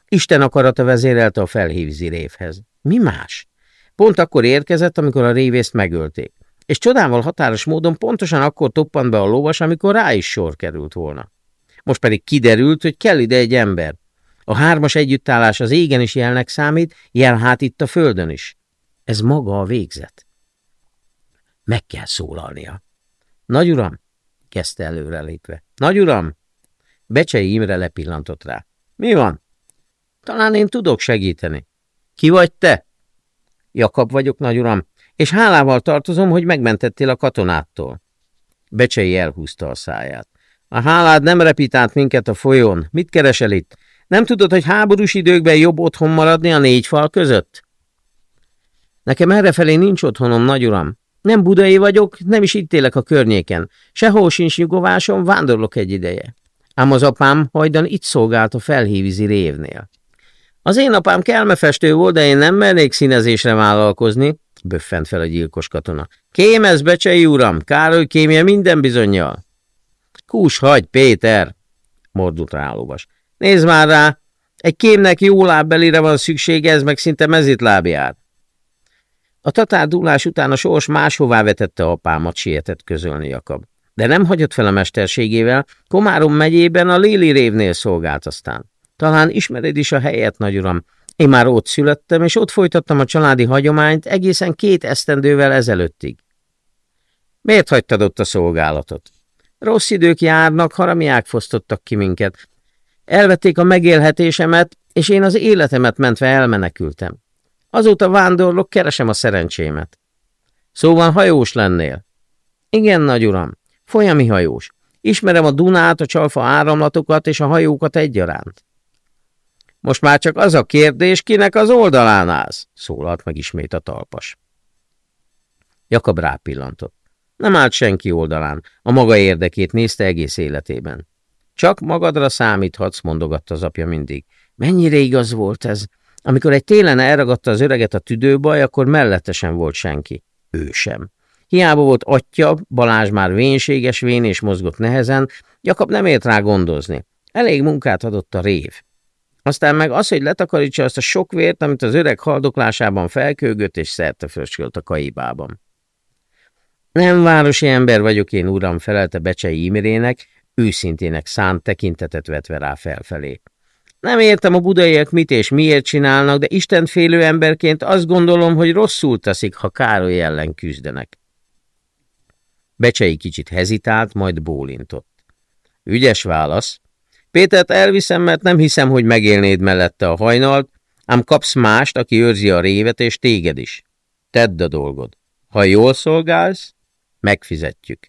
Speaker 1: Isten akarata vezérelte a felhívzi révhez. Mi más? Pont akkor érkezett, amikor a révészt megölték. És csodával határos módon pontosan akkor toppant be a lovas, amikor rá is sor került volna. Most pedig kiderült, hogy kell ide egy ember. A hármas együttállás az égen is jelnek számít, jel hát itt a földön is. Ez maga a végzet. Meg kell szólalnia. Nagy uram, kezdte előrelépve. Nagy uram! Becsei Imre lepillantott rá. Mi van? Talán én tudok segíteni. Ki vagy te? Jakab vagyok, nagy uram, és hálával tartozom, hogy megmentettél a katonától. Becsei elhúzta a száját. A hálád nem repít minket a folyón. Mit keresel itt? Nem tudod, hogy háborús időkben jobb otthon maradni a négy fal között? Nekem errefelé nincs otthonom, nagy uram. Nem budai vagyok, nem is itt élek a környéken. Sehol sincs nyugovásom, vándorlok egy ideje. Ám az apám hajdan itt szolgált a felhívizi révnél. Az én apám kelmefestő volt, de én nem mernék színezésre vállalkozni, böffent fel a gyilkos katona. Kémez, becsei uram, Károly kémje minden bizonyjal. Kús, hagy, Péter, mordult rá lovas. Nézd már rá, egy kémnek jó lábbelire van szüksége, ez meg szinte mezitláb jár. A tatárdulás után a sors máshová vetette apámat, sietett közölni Jakab. De nem hagyott fel a mesterségével, Komárom megyében a Léli révnél szolgált aztán. Talán ismered is a helyet, nagyuram. Én már ott születtem, és ott folytattam a családi hagyományt egészen két esztendővel ezelőttig. Miért hagytad ott a szolgálatot? Rossz idők járnak, haramiák fosztottak ki minket. Elvették a megélhetésemet, és én az életemet mentve elmenekültem. Azóta vándorlok, keresem a szerencsémet. Szóval hajós lennél? Igen, nagy uram, folyami hajós. Ismerem a Dunát, a csalfa áramlatokat és a hajókat egyaránt. Most már csak az a kérdés, kinek az oldalán állsz, szólalt meg ismét a talpas. Jakab rápillantott. Nem állt senki oldalán, a maga érdekét nézte egész életében. Csak magadra számíthatsz, mondogatta az apja mindig. Mennyire igaz volt ez? Amikor egy télen elragadta az öreget a tüdőbaj, akkor mellette sem volt senki. Ő sem. Hiába volt atya, Balázs már vénséges vén és mozgott nehezen, Jakab nem ért rá gondozni. Elég munkát adott a rév. Aztán meg az, hogy letakarítsa azt a sok vért, amit az öreg haldoklásában felkőgött és szerte fröcskölt a kaibában. Nem városi ember vagyok én, uram, felelte Becsei Imrének, őszintének szánt tekintetet vetve rá felfelé. Nem értem a budaiak mit és miért csinálnak, de Isten félő emberként azt gondolom, hogy rosszul teszik, ha Károly ellen küzdenek. Becsei kicsit hezitált, majd bólintott. Ügyes válasz. Pétert elviszem, mert nem hiszem, hogy megélnéd mellette a hajnalt, ám kapsz mást, aki őrzi a révet, és téged is. Tedd a dolgod. Ha jól szolgálsz, megfizetjük.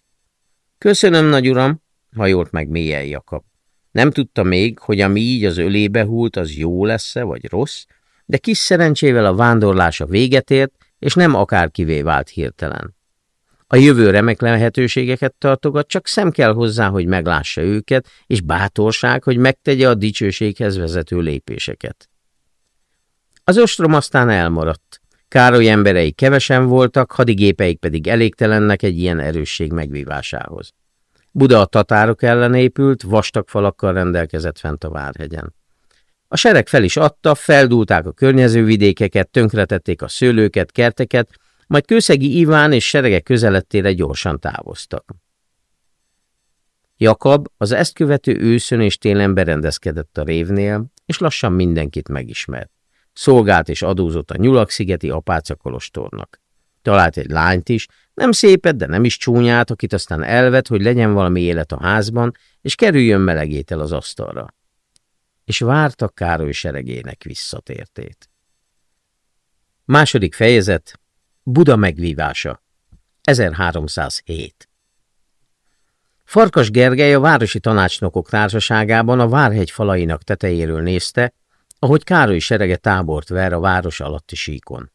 Speaker 1: Köszönöm, nagy uram, hajolt meg mélyen Jakab. Nem tudta még, hogy ami így az ölébe hult, az jó lesz-e vagy rossz, de kis szerencsével a vándorlása véget ért, és nem akárkivé vált hirtelen. A jövő remek lehetőségeket tartogat, csak szem kell hozzá, hogy meglássa őket, és bátorság, hogy megtegye a dicsőséghez vezető lépéseket. Az ostrom aztán elmaradt. Károly emberei kevesen voltak, hadigépeik pedig elégtelennek egy ilyen erősség megvívásához. Buda a tatárok ellen épült, vastag falakkal rendelkezett fent a Várhegyen. A sereg fel is adta, feldúlták a környező vidékeket, tönkretették a szőlőket, kerteket, majd Kőszegi Iván és serege közelettére gyorsan távoztak. Jakab az ezt követő őszön és télen berendezkedett a révnél, és lassan mindenkit megismert. Szolgált és adózott a Nyulak-szigeti apáca kolostornak. Talált egy lányt is, nem szépet, de nem is csúnyát, akit aztán elvet, hogy legyen valami élet a házban, és kerüljön melegétel az asztalra. És várta Károly seregének visszatértét. Második fejezet Buda megvívása 1307 Farkas Gergely a Városi Tanácsnokok Társaságában a Várhegy falainak tetejéről nézte, ahogy Károly serege tábort ver a város alatti síkon.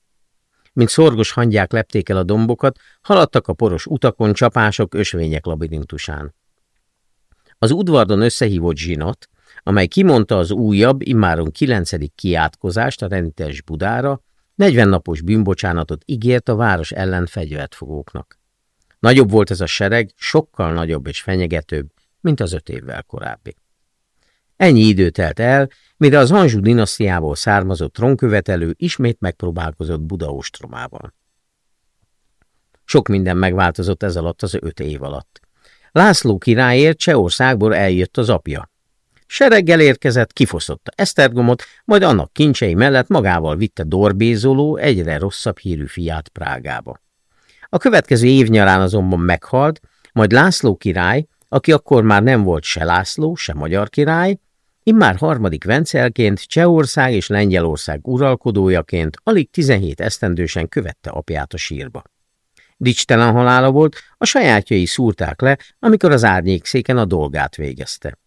Speaker 1: Mint szorgos hangyák lepték el a dombokat, haladtak a poros utakon csapások ösvények labirintusán. Az udvardon összehívott zsinat, amely kimondta az újabb, immáron kilencedik kiátkozást a renites Budára, 40 napos bűnbocsánatot ígért a város ellen fegyvertfogóknak. Nagyobb volt ez a sereg, sokkal nagyobb és fenyegetőbb, mint az öt évvel korábbi. Ennyi idő telt el, mire az Anzsú dinasztiából származott trónkövetelő ismét megpróbálkozott Buda ostromával. Sok minden megváltozott ez alatt az öt év alatt. László királyért Csehországból eljött az apja. Sereggel érkezett, kifoszotta Esztergomot, majd annak kincsei mellett magával vitte Dorbézoló egyre rosszabb hírű fiát Prágába. A következő év nyarán azonban meghalt, majd László király, aki akkor már nem volt se László, se magyar király, Immár harmadik Vencelként, Csehország és Lengyelország uralkodójaként alig 17 esztendősen követte apját a sírba. Dicstelen halála volt, a sajátjai szúrták le, amikor az árnyékszéken a dolgát végezte.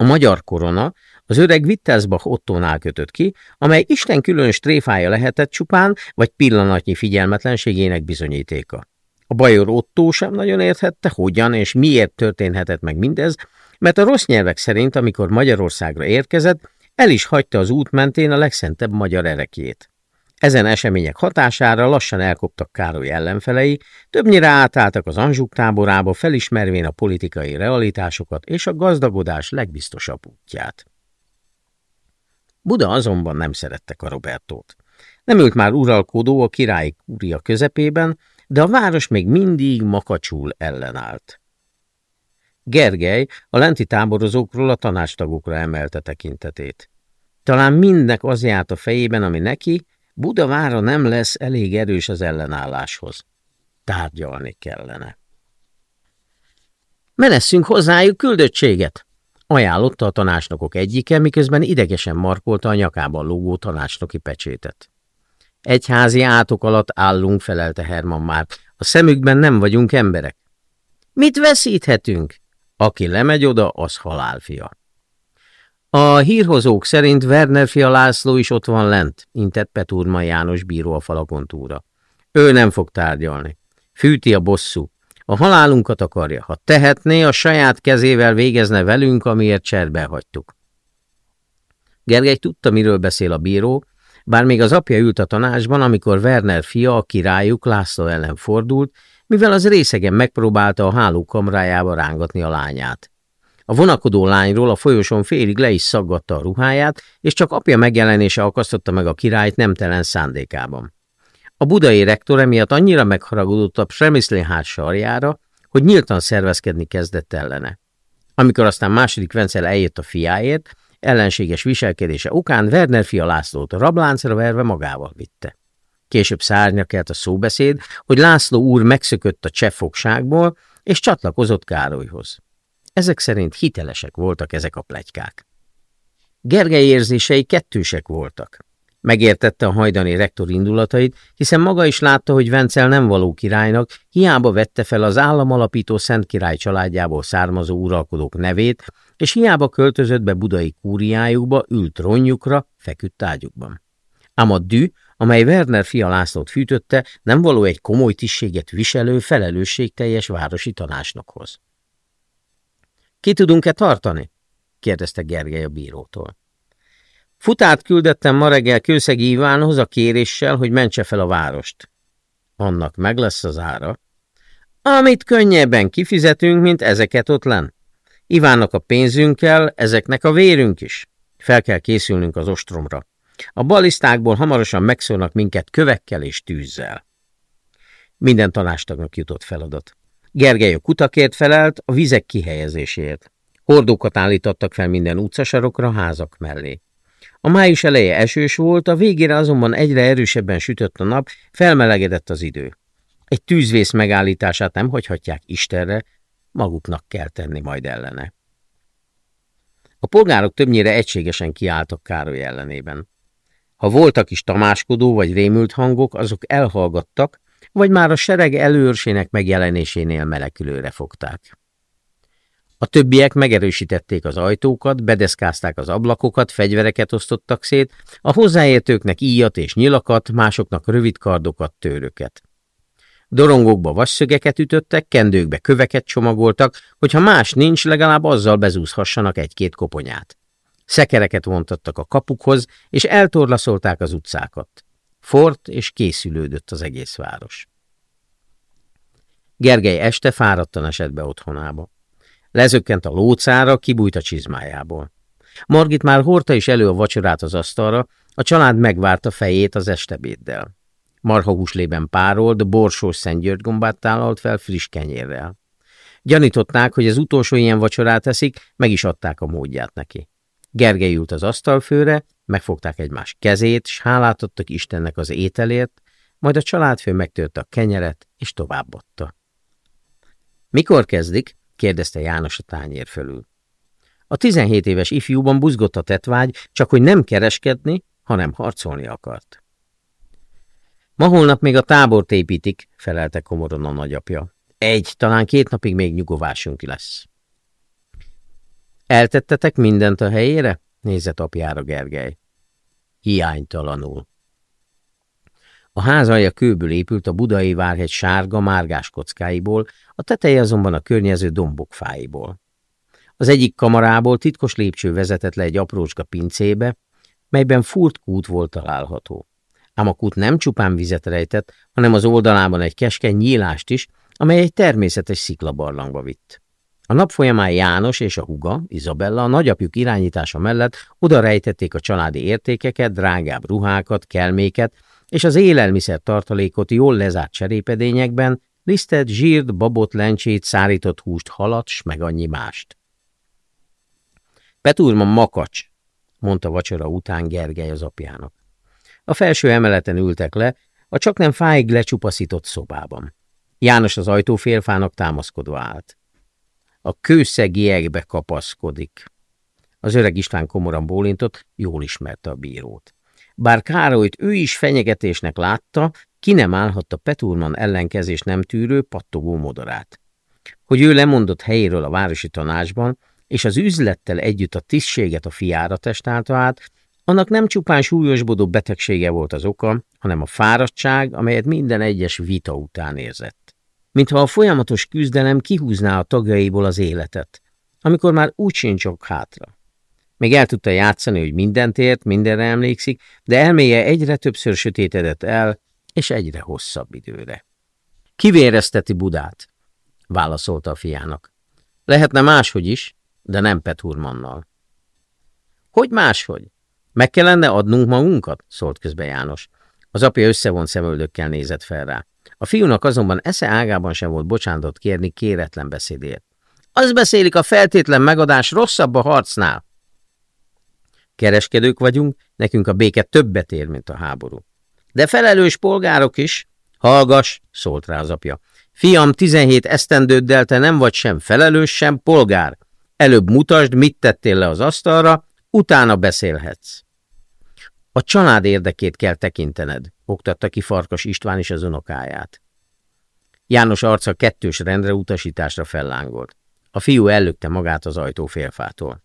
Speaker 1: A magyar korona az öreg Wittelsbach Ottónál kötött ki, amely Isten külön stréfája lehetett csupán, vagy pillanatnyi figyelmetlenségének bizonyítéka. A bajor Ottó sem nagyon érthette, hogyan és miért történhetett meg mindez, mert a rossz nyelvek szerint, amikor Magyarországra érkezett, el is hagyta az út mentén a legszentebb magyar erekjét. Ezen események hatására lassan elkoptak Károly ellenfelei, többnyire átálltak az Anzsuk táborába, felismervén a politikai realitásokat és a gazdagodás legbiztosabb útját. Buda azonban nem szerette a Robertót. Nem ült már uralkodó a királyi kúria közepében, de a város még mindig makacsul ellenállt. Gergely a lenti táborozókról a tanástagokra emelte tekintetét. Talán mindnek az járt a fejében, ami neki, Budavára nem lesz elég erős az ellenálláshoz. Tárgyalni kellene. Menesszünk hozzájuk küldöttséget, ajánlotta a tanácsnokok egyike, miközben idegesen markolta a nyakában lógó tanácsnoki pecsétet. Egyházi átok alatt állunk, felelte Herman már. A szemükben nem vagyunk emberek. Mit veszíthetünk? Aki lemegy oda, az halálfia. A hírhozók szerint Werner fia László is ott van lent, intett Peturma János bíró a falakon túra. Ő nem fog tárgyalni. Fűti a bosszú. A halálunkat akarja. Ha tehetné, a saját kezével végezne velünk, amiért cserbe hagytuk. Gergely tudta, miről beszél a bíró, bár még az apja ült a tanácsban, amikor Werner fia, a királyuk László ellen fordult, mivel az részegen megpróbálta a háló kamrájába rángatni a lányát. A vonakodó lányról a folyosón félig le is szaggatta a ruháját, és csak apja megjelenése akasztotta meg a királyt nemtelen szándékában. A budai rektor emiatt annyira megharagudott a Premiszlénház sarjára, hogy nyíltan szervezkedni kezdett ellene. Amikor aztán második Vencel eljött a fiáért, ellenséges viselkedése okán Werner fia Lászlót rabláncra verve magával vitte. Később szárnyakelt a szóbeszéd, hogy László úr megszökött a csehfogságból, és csatlakozott Károlyhoz. Ezek szerint hitelesek voltak ezek a plegykák. Gergely érzései kettősek voltak. Megértette a hajdani rektor indulatait, hiszen maga is látta, hogy Vencel nem való királynak, hiába vette fel az államalapító Szent Király családjából származó uralkodók nevét, és hiába költözött be budai kúriájukba, ült ronnyukra, feküdt ágyukban. Ám a dű, amely Werner fia Lászlót fűtötte, nem való egy komoly tisztséget viselő, felelősségteljes városi tanácsnokhoz. Ki tudunk-e tartani? kérdezte Gergely a bírótól. Futát küldettem ma reggel Kőszegi Ivánhoz a kéréssel, hogy mentse fel a várost. Annak meg lesz az ára. Amit könnyebben kifizetünk, mint ezeket ott len. Ivánnak a pénzünkkel, ezeknek a vérünk is. Fel kell készülnünk az ostromra. A balisztákból hamarosan megszólnak minket kövekkel és tűzzel. Minden tanástagnak jutott feladat. Gergely a kutakért felelt, a vizek kihelyezéséért. Hordókat állítottak fel minden utcasarokra, házak mellé. A május eleje esős volt, a végére azonban egyre erősebben sütött a nap, felmelegedett az idő. Egy tűzvész megállítását nem hagyhatják Istenre, maguknak kell tenni majd ellene. A polgárok többnyire egységesen kiálltak Károly ellenében. Ha voltak is tamáskodó vagy rémült hangok, azok elhallgattak, vagy már a sereg előrsének megjelenésénél melekülőre fogták. A többiek megerősítették az ajtókat, bedeszkázták az ablakokat, fegyvereket osztottak szét, a hozzáértőknek íjat és nyilakat, másoknak rövid kardokat, töröket. Dorongókba vasszögeket ütöttek, kendőkbe köveket csomagoltak, hogyha más nincs, legalább azzal bezúzhassanak egy-két koponyát. Szekereket vontattak a kapukhoz, és eltorlaszolták az utcákat. Fort és készülődött az egész város. Gergely este fáradtan esett be otthonába. Lezökkent a lócára, kibújt a csizmájából. Margit már hordta is elő a vacsorát az asztalra, a család megvárta fejét az estebéddel. Marha húslében párolt, borsós Szent gombát tálalt fel friss kenyérrel. Gyanították, hogy az utolsó ilyen vacsorát eszik, meg is adták a módját neki. Gergely ült az asztalfőre, megfogták egymás kezét, s hálát adtak Istennek az ételért, majd a családfő megtörte a kenyeret, és továbbadta. Mikor kezdik? kérdezte János a tányér fölül. A 17 éves ifjúban buzgott a tetvágy, csak hogy nem kereskedni, hanem harcolni akart. Ma holnap még a tábort építik, felelte komoron a nagyapja. Egy, talán két napig még nyugovásunk lesz. Eltettetek mindent a helyére? Nézett apjára Gergely. Hiánytalanul. A ház alja kőből épült a budai várhegy sárga, márgás kockáiból, a teteje azonban a környező dombok fáiból. Az egyik kamarából titkos lépcső vezetett le egy aprócska pincébe, melyben furt kút volt található. Ám a kút nem csupán vizet rejtett, hanem az oldalában egy keskeny nyílást is, amely egy természetes sziklabarlangba vitt. A nap folyamán János és a huga, Izabella, a nagyapjuk irányítása mellett oda rejtették a családi értékeket, drágább ruhákat, kelméket, és az élelmiszer tartalékot jól lezárt cserépedényekben, lisztet, zsírt, babot, lencsét, szárított húst, halat, s meg annyi mást. Petúrma makacs, mondta vacsora után Gergely az apjának. A felső emeleten ültek le, a csak nem fáig lecsupaszított szobában. János az ajtófélfának támaszkodva állt. A kőszegiekbe kapaszkodik. Az öreg István komoran bólintott, jól ismerte a bírót. Bár Károlyt ő is fenyegetésnek látta, ki nem állhatta Petúrman ellenkezés nem tűrő, pattogó modorát. Hogy ő lemondott helyéről a városi tanácsban, és az üzlettel együtt a tisztséget a fiára testálta át, annak nem csupán súlyosbodó betegsége volt az oka, hanem a fáradtság, amelyet minden egyes vita után érzett. Mintha a folyamatos küzdelem kihúzná a tagjaiból az életet, amikor már úgy sincs ok hátra. Még el tudta játszani, hogy mindent ért, mindenre emlékszik, de elméje egyre többször sötétedett el, és egyre hosszabb időre. Kivérezteti Budát, válaszolta a fiának. Lehetne máshogy is, de nem Peturmannal. Hogy máshogy? Meg kellene adnunk magunkat? szólt közbe János. Az apja összevont szemöldökkel nézett fel rá. A fiúnak azonban esze ágában sem volt bocsánatot kérni kéretlen beszédért. Az beszélik, a feltétlen megadás rosszabb a harcnál. Kereskedők vagyunk, nekünk a béke többet ér, mint a háború. De felelős polgárok is. Hallgas, szólt rá az apja. Fiam, 17 esztendőddel te nem vagy sem felelős, sem polgár. Előbb mutasd, mit tettél le az asztalra, utána beszélhetsz. A család érdekét kell tekintened, oktatta ki Farkas István is az unokáját. János arca kettős rendre utasításra fellángolt. A fiú ellökte magát az ajtó félfától.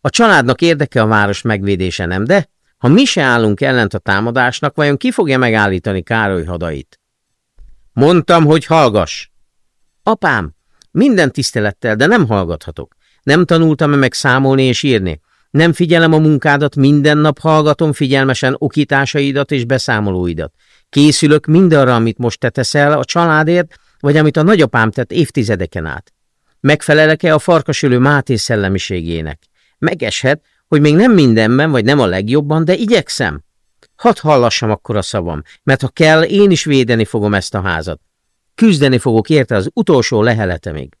Speaker 1: A családnak érdeke a város megvédése nem, de Ha mi se állunk ellent a támadásnak, vajon ki fogja megállítani Károly hadait? Mondtam, hogy hallgass! Apám, minden tisztelettel, de nem hallgathatok. Nem tanultam-e meg számolni és írni? Nem figyelem a munkádat, minden nap hallgatom figyelmesen okításaidat és beszámolóidat. Készülök mindarra, amit most te teszel a családért, vagy amit a nagyapám tett évtizedeken át. Megfelelek-e a farkasülő Máté szellemiségének? Megeshet, hogy még nem mindenben, vagy nem a legjobban, de igyekszem. Hadd hallassam akkor a szavam, mert ha kell, én is védeni fogom ezt a házat. Küzdeni fogok érte az utolsó leheletemig.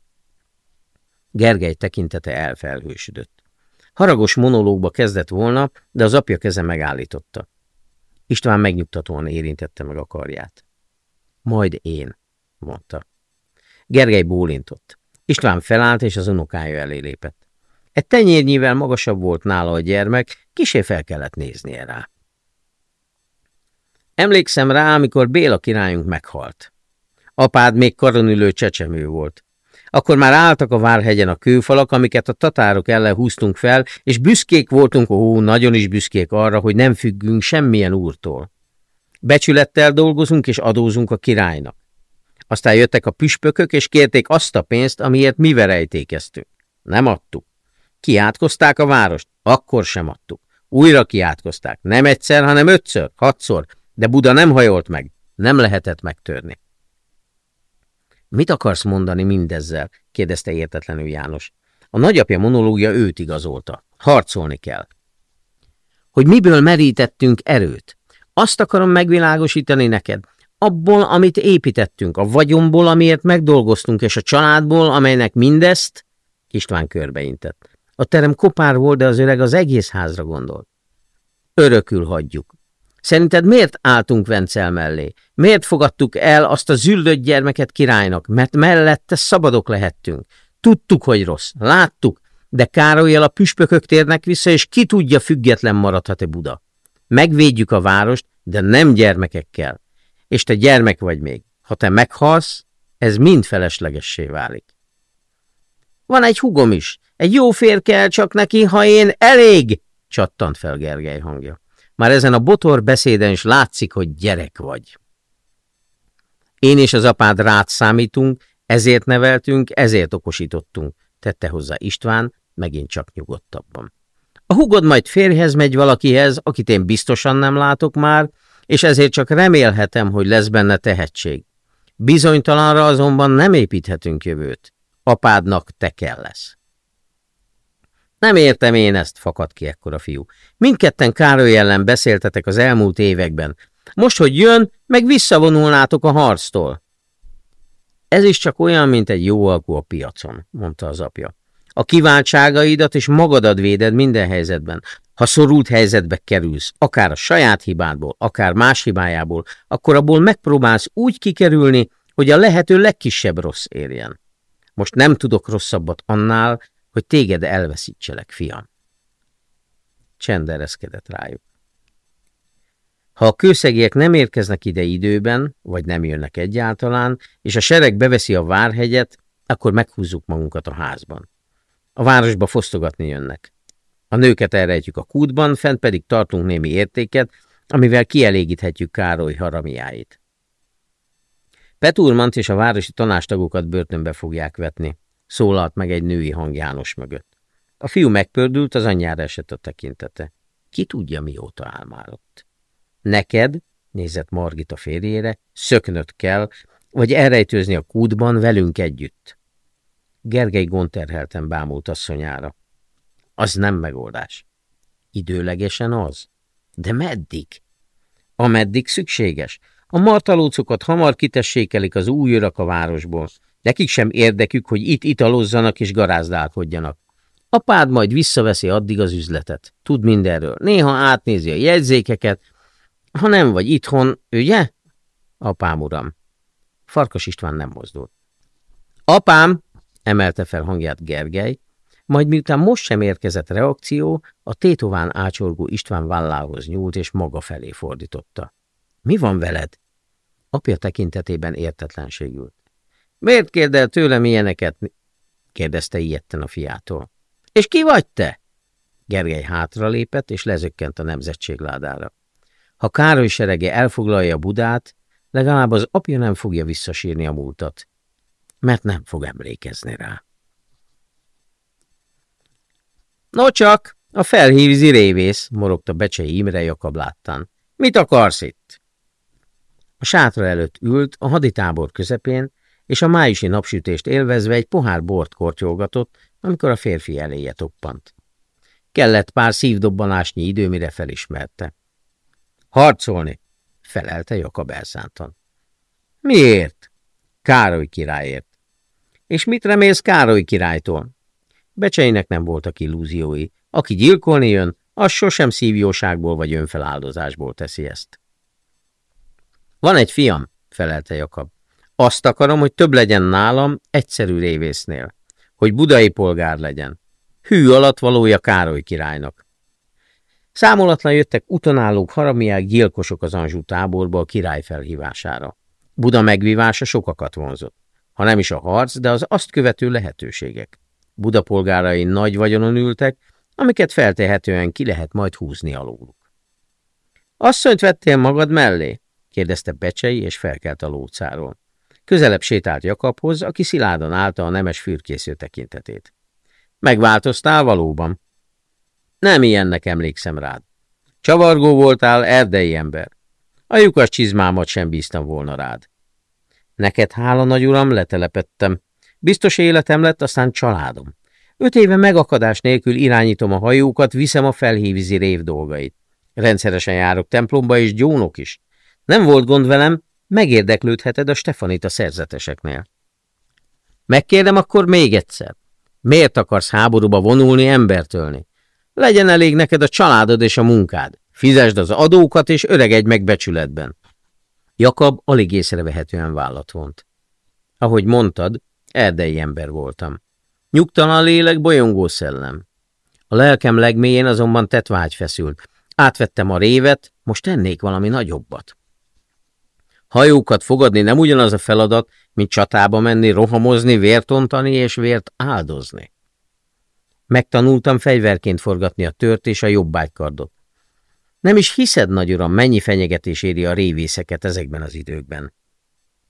Speaker 1: Gergely tekintete elfelhősödött. Haragos monológba kezdett volna, de az apja keze megállította. István megnyugtatóan érintette meg a karját. Majd én, mondta. Gergely bólintott. István felállt, és az unokája elé lépett. Egy tenyérnyivel magasabb volt nála a gyermek, kisé fel kellett néznie rá. Emlékszem rá, amikor Béla királyunk meghalt. Apád még karonülő csecsemő volt. Akkor már álltak a várhegyen a kőfalak, amiket a tatárok ellen húztunk fel, és büszkék voltunk, ó, nagyon is büszkék arra, hogy nem függünk semmilyen úrtól. Becsülettel dolgozunk és adózunk a királynak. Aztán jöttek a püspökök, és kérték azt a pénzt, amiért mi verejtékeztünk. Nem adtuk. Kiátkozták a várost, akkor sem adtuk. Újra kiátkozták, nem egyszer, hanem ötször, hatszor, de Buda nem hajolt meg, nem lehetett megtörni. Mit akarsz mondani mindezzel? kérdezte értetlenül János. A nagyapja monológia őt igazolta. Harcolni kell. Hogy miből merítettünk erőt? Azt akarom megvilágosítani neked. Abból, amit építettünk, a vagyomból, amiért megdolgoztunk, és a családból, amelynek mindezt... István körbeintett. A terem kopár volt, de az öreg az egész házra gondolt. Örökül hagyjuk. Szerinted miért álltunk Vencel mellé? Miért fogadtuk el azt a züldött gyermeket királynak? Mert mellette szabadok lehettünk. Tudtuk, hogy rossz. Láttuk. De Károlyjal a püspökök térnek vissza, és ki tudja, független maradhat-e Buda. Megvédjük a várost, de nem gyermekekkel. És te gyermek vagy még. Ha te meghalsz, ez mind feleslegessé válik. Van egy hugom is. Egy jó fér kell csak neki, ha én elég, csattant fel Gergely hangja. Már ezen a botor beszéden is látszik, hogy gyerek vagy. Én és az apád rád számítunk, ezért neveltünk, ezért okosítottunk, tette hozzá István, megint csak nyugodtabban. A hugod majd férjhez megy valakihez, akit én biztosan nem látok már, és ezért csak remélhetem, hogy lesz benne tehetség. Bizonytalanra azonban nem építhetünk jövőt. Apádnak te kell lesz. Nem értem én ezt, fakadt ki ekkor a fiú. Mindketten Károly ellen beszéltetek az elmúlt években. Most, hogy jön, meg visszavonulnátok a harctól. Ez is csak olyan, mint egy jó alkú a piacon, mondta az apja. A kiváltságaidat és magadat véded minden helyzetben. Ha szorult helyzetbe kerülsz, akár a saját hibádból, akár más hibájából, akkor abból megpróbálsz úgy kikerülni, hogy a lehető legkisebb rossz érjen. Most nem tudok rosszabbat annál, hogy téged elveszítselek, fiam. Csend ereszkedett rájuk. Ha a kőszegiek nem érkeznek ide időben, vagy nem jönnek egyáltalán, és a sereg beveszi a várhegyet, akkor meghúzzuk magunkat a házban. A városba fosztogatni jönnek. A nőket elrejtjük a kútban, fent pedig tartunk némi értéket, amivel kielégíthetjük Károly haramiáit. Petúrmant és a városi tanástagokat börtönbe fogják vetni szólalt meg egy női hang János mögött. A fiú megpördült, az anyjára esett a tekintete. Ki tudja, mióta álmálott. Neked, nézett Margit a férjére, szöknöd kell, vagy elrejtőzni a kútban velünk együtt. Gergely gonterhelten bámult asszonyára. Az nem megoldás. Időlegesen az? De meddig? Ameddig szükséges. A martalócokat hamar kitessékelik az új a városból, Nekik sem érdekük, hogy itt italozzanak és garázdálkodjanak. Apád majd visszaveszi addig az üzletet. Tud mindenről. Néha átnézi a jegyzékeket. Ha nem vagy itthon, ugye? Apám, uram. Farkas István nem mozdult. Apám, emelte fel hangját Gergely, majd miután most sem érkezett reakció, a tétován ácsorgó István vállához nyúlt és maga felé fordította. Mi van veled? Apja tekintetében értetlenségült. Miért kérdel tőlem ilyeneket? kérdezte ilyetten a fiától. És ki vagy te? Gergely hátralépett, és lezökkent a nemzetségládára. Ha Károly serege elfoglalja Budát, legalább az apja nem fogja visszasírni a múltat, mert nem fog emlékezni rá. No csak, a felhívzi révész, morogta Becsei Imre Jakab láttán. Mit akarsz itt? A sátra előtt ült, a haditábor közepén, és a májusi napsütést élvezve egy pohár bort kortyolgatott, amikor a férfi eléje toppant. Kellett pár szívdobbanásnyi idő, mire felismerte. Harcolni, felelte Jakab elszántan. Miért? Károly királyért. És mit remélsz Károly királytól? Becseinek nem voltak illúziói. Aki gyilkolni jön, az sosem szívjóságból vagy önfeláldozásból teszi ezt. Van egy fiam, felelte Jakab. Azt akarom, hogy több legyen nálam egyszerű révésznél, hogy budai polgár legyen. Hű alatt valója Károly királynak. Számolatlan jöttek utonállók, haramiák, gyilkosok az Anzsú táborba a király felhívására. Buda megvívása sokakat vonzott, ha nem is a harc, de az azt követő lehetőségek. Buda polgárai nagy vagyonon ültek, amiket feltehetően ki lehet majd húzni alóluk. Asszonyt vettél magad mellé? kérdezte Becsei, és felkelt a lócáról. Közelebb sétált Jakabhoz, aki szilárdan állta a nemes fürkésző tekintetét. Megváltoztál valóban? Nem ilyennek emlékszem rád. Csavargó voltál, erdei ember. A lyukas csizmámat sem bíztam volna rád. Neked hála, nagy uram, letelepettem. Biztos életem lett, aztán családom. Öt éve megakadás nélkül irányítom a hajókat, viszem a felhívizi rév dolgait. Rendszeresen járok templomba és gyónok is. Nem volt gond velem, megérdeklődheted a Stefanita szerzeteseknél. Megkérdem akkor még egyszer. Miért akarsz háborúba vonulni, embertölni? Legyen elég neked a családod és a munkád. Fizesd az adókat, és öregedj meg becsületben. Jakab alig észrevehetően vállat vont. Ahogy mondtad, erdei ember voltam. Nyugtalan lélek, bolyongó szellem. A lelkem legmélyén azonban tetvágy feszült. Átvettem a révet, most tennék valami nagyobbat. Hajókat fogadni nem ugyanaz a feladat, mint csatába menni, rohamozni, vért ontani és vért áldozni. Megtanultam fegyverként forgatni a tört és a jobbágykardot. Nem is hiszed, nagy uram, mennyi fenyegetés éri a révészeket ezekben az időkben.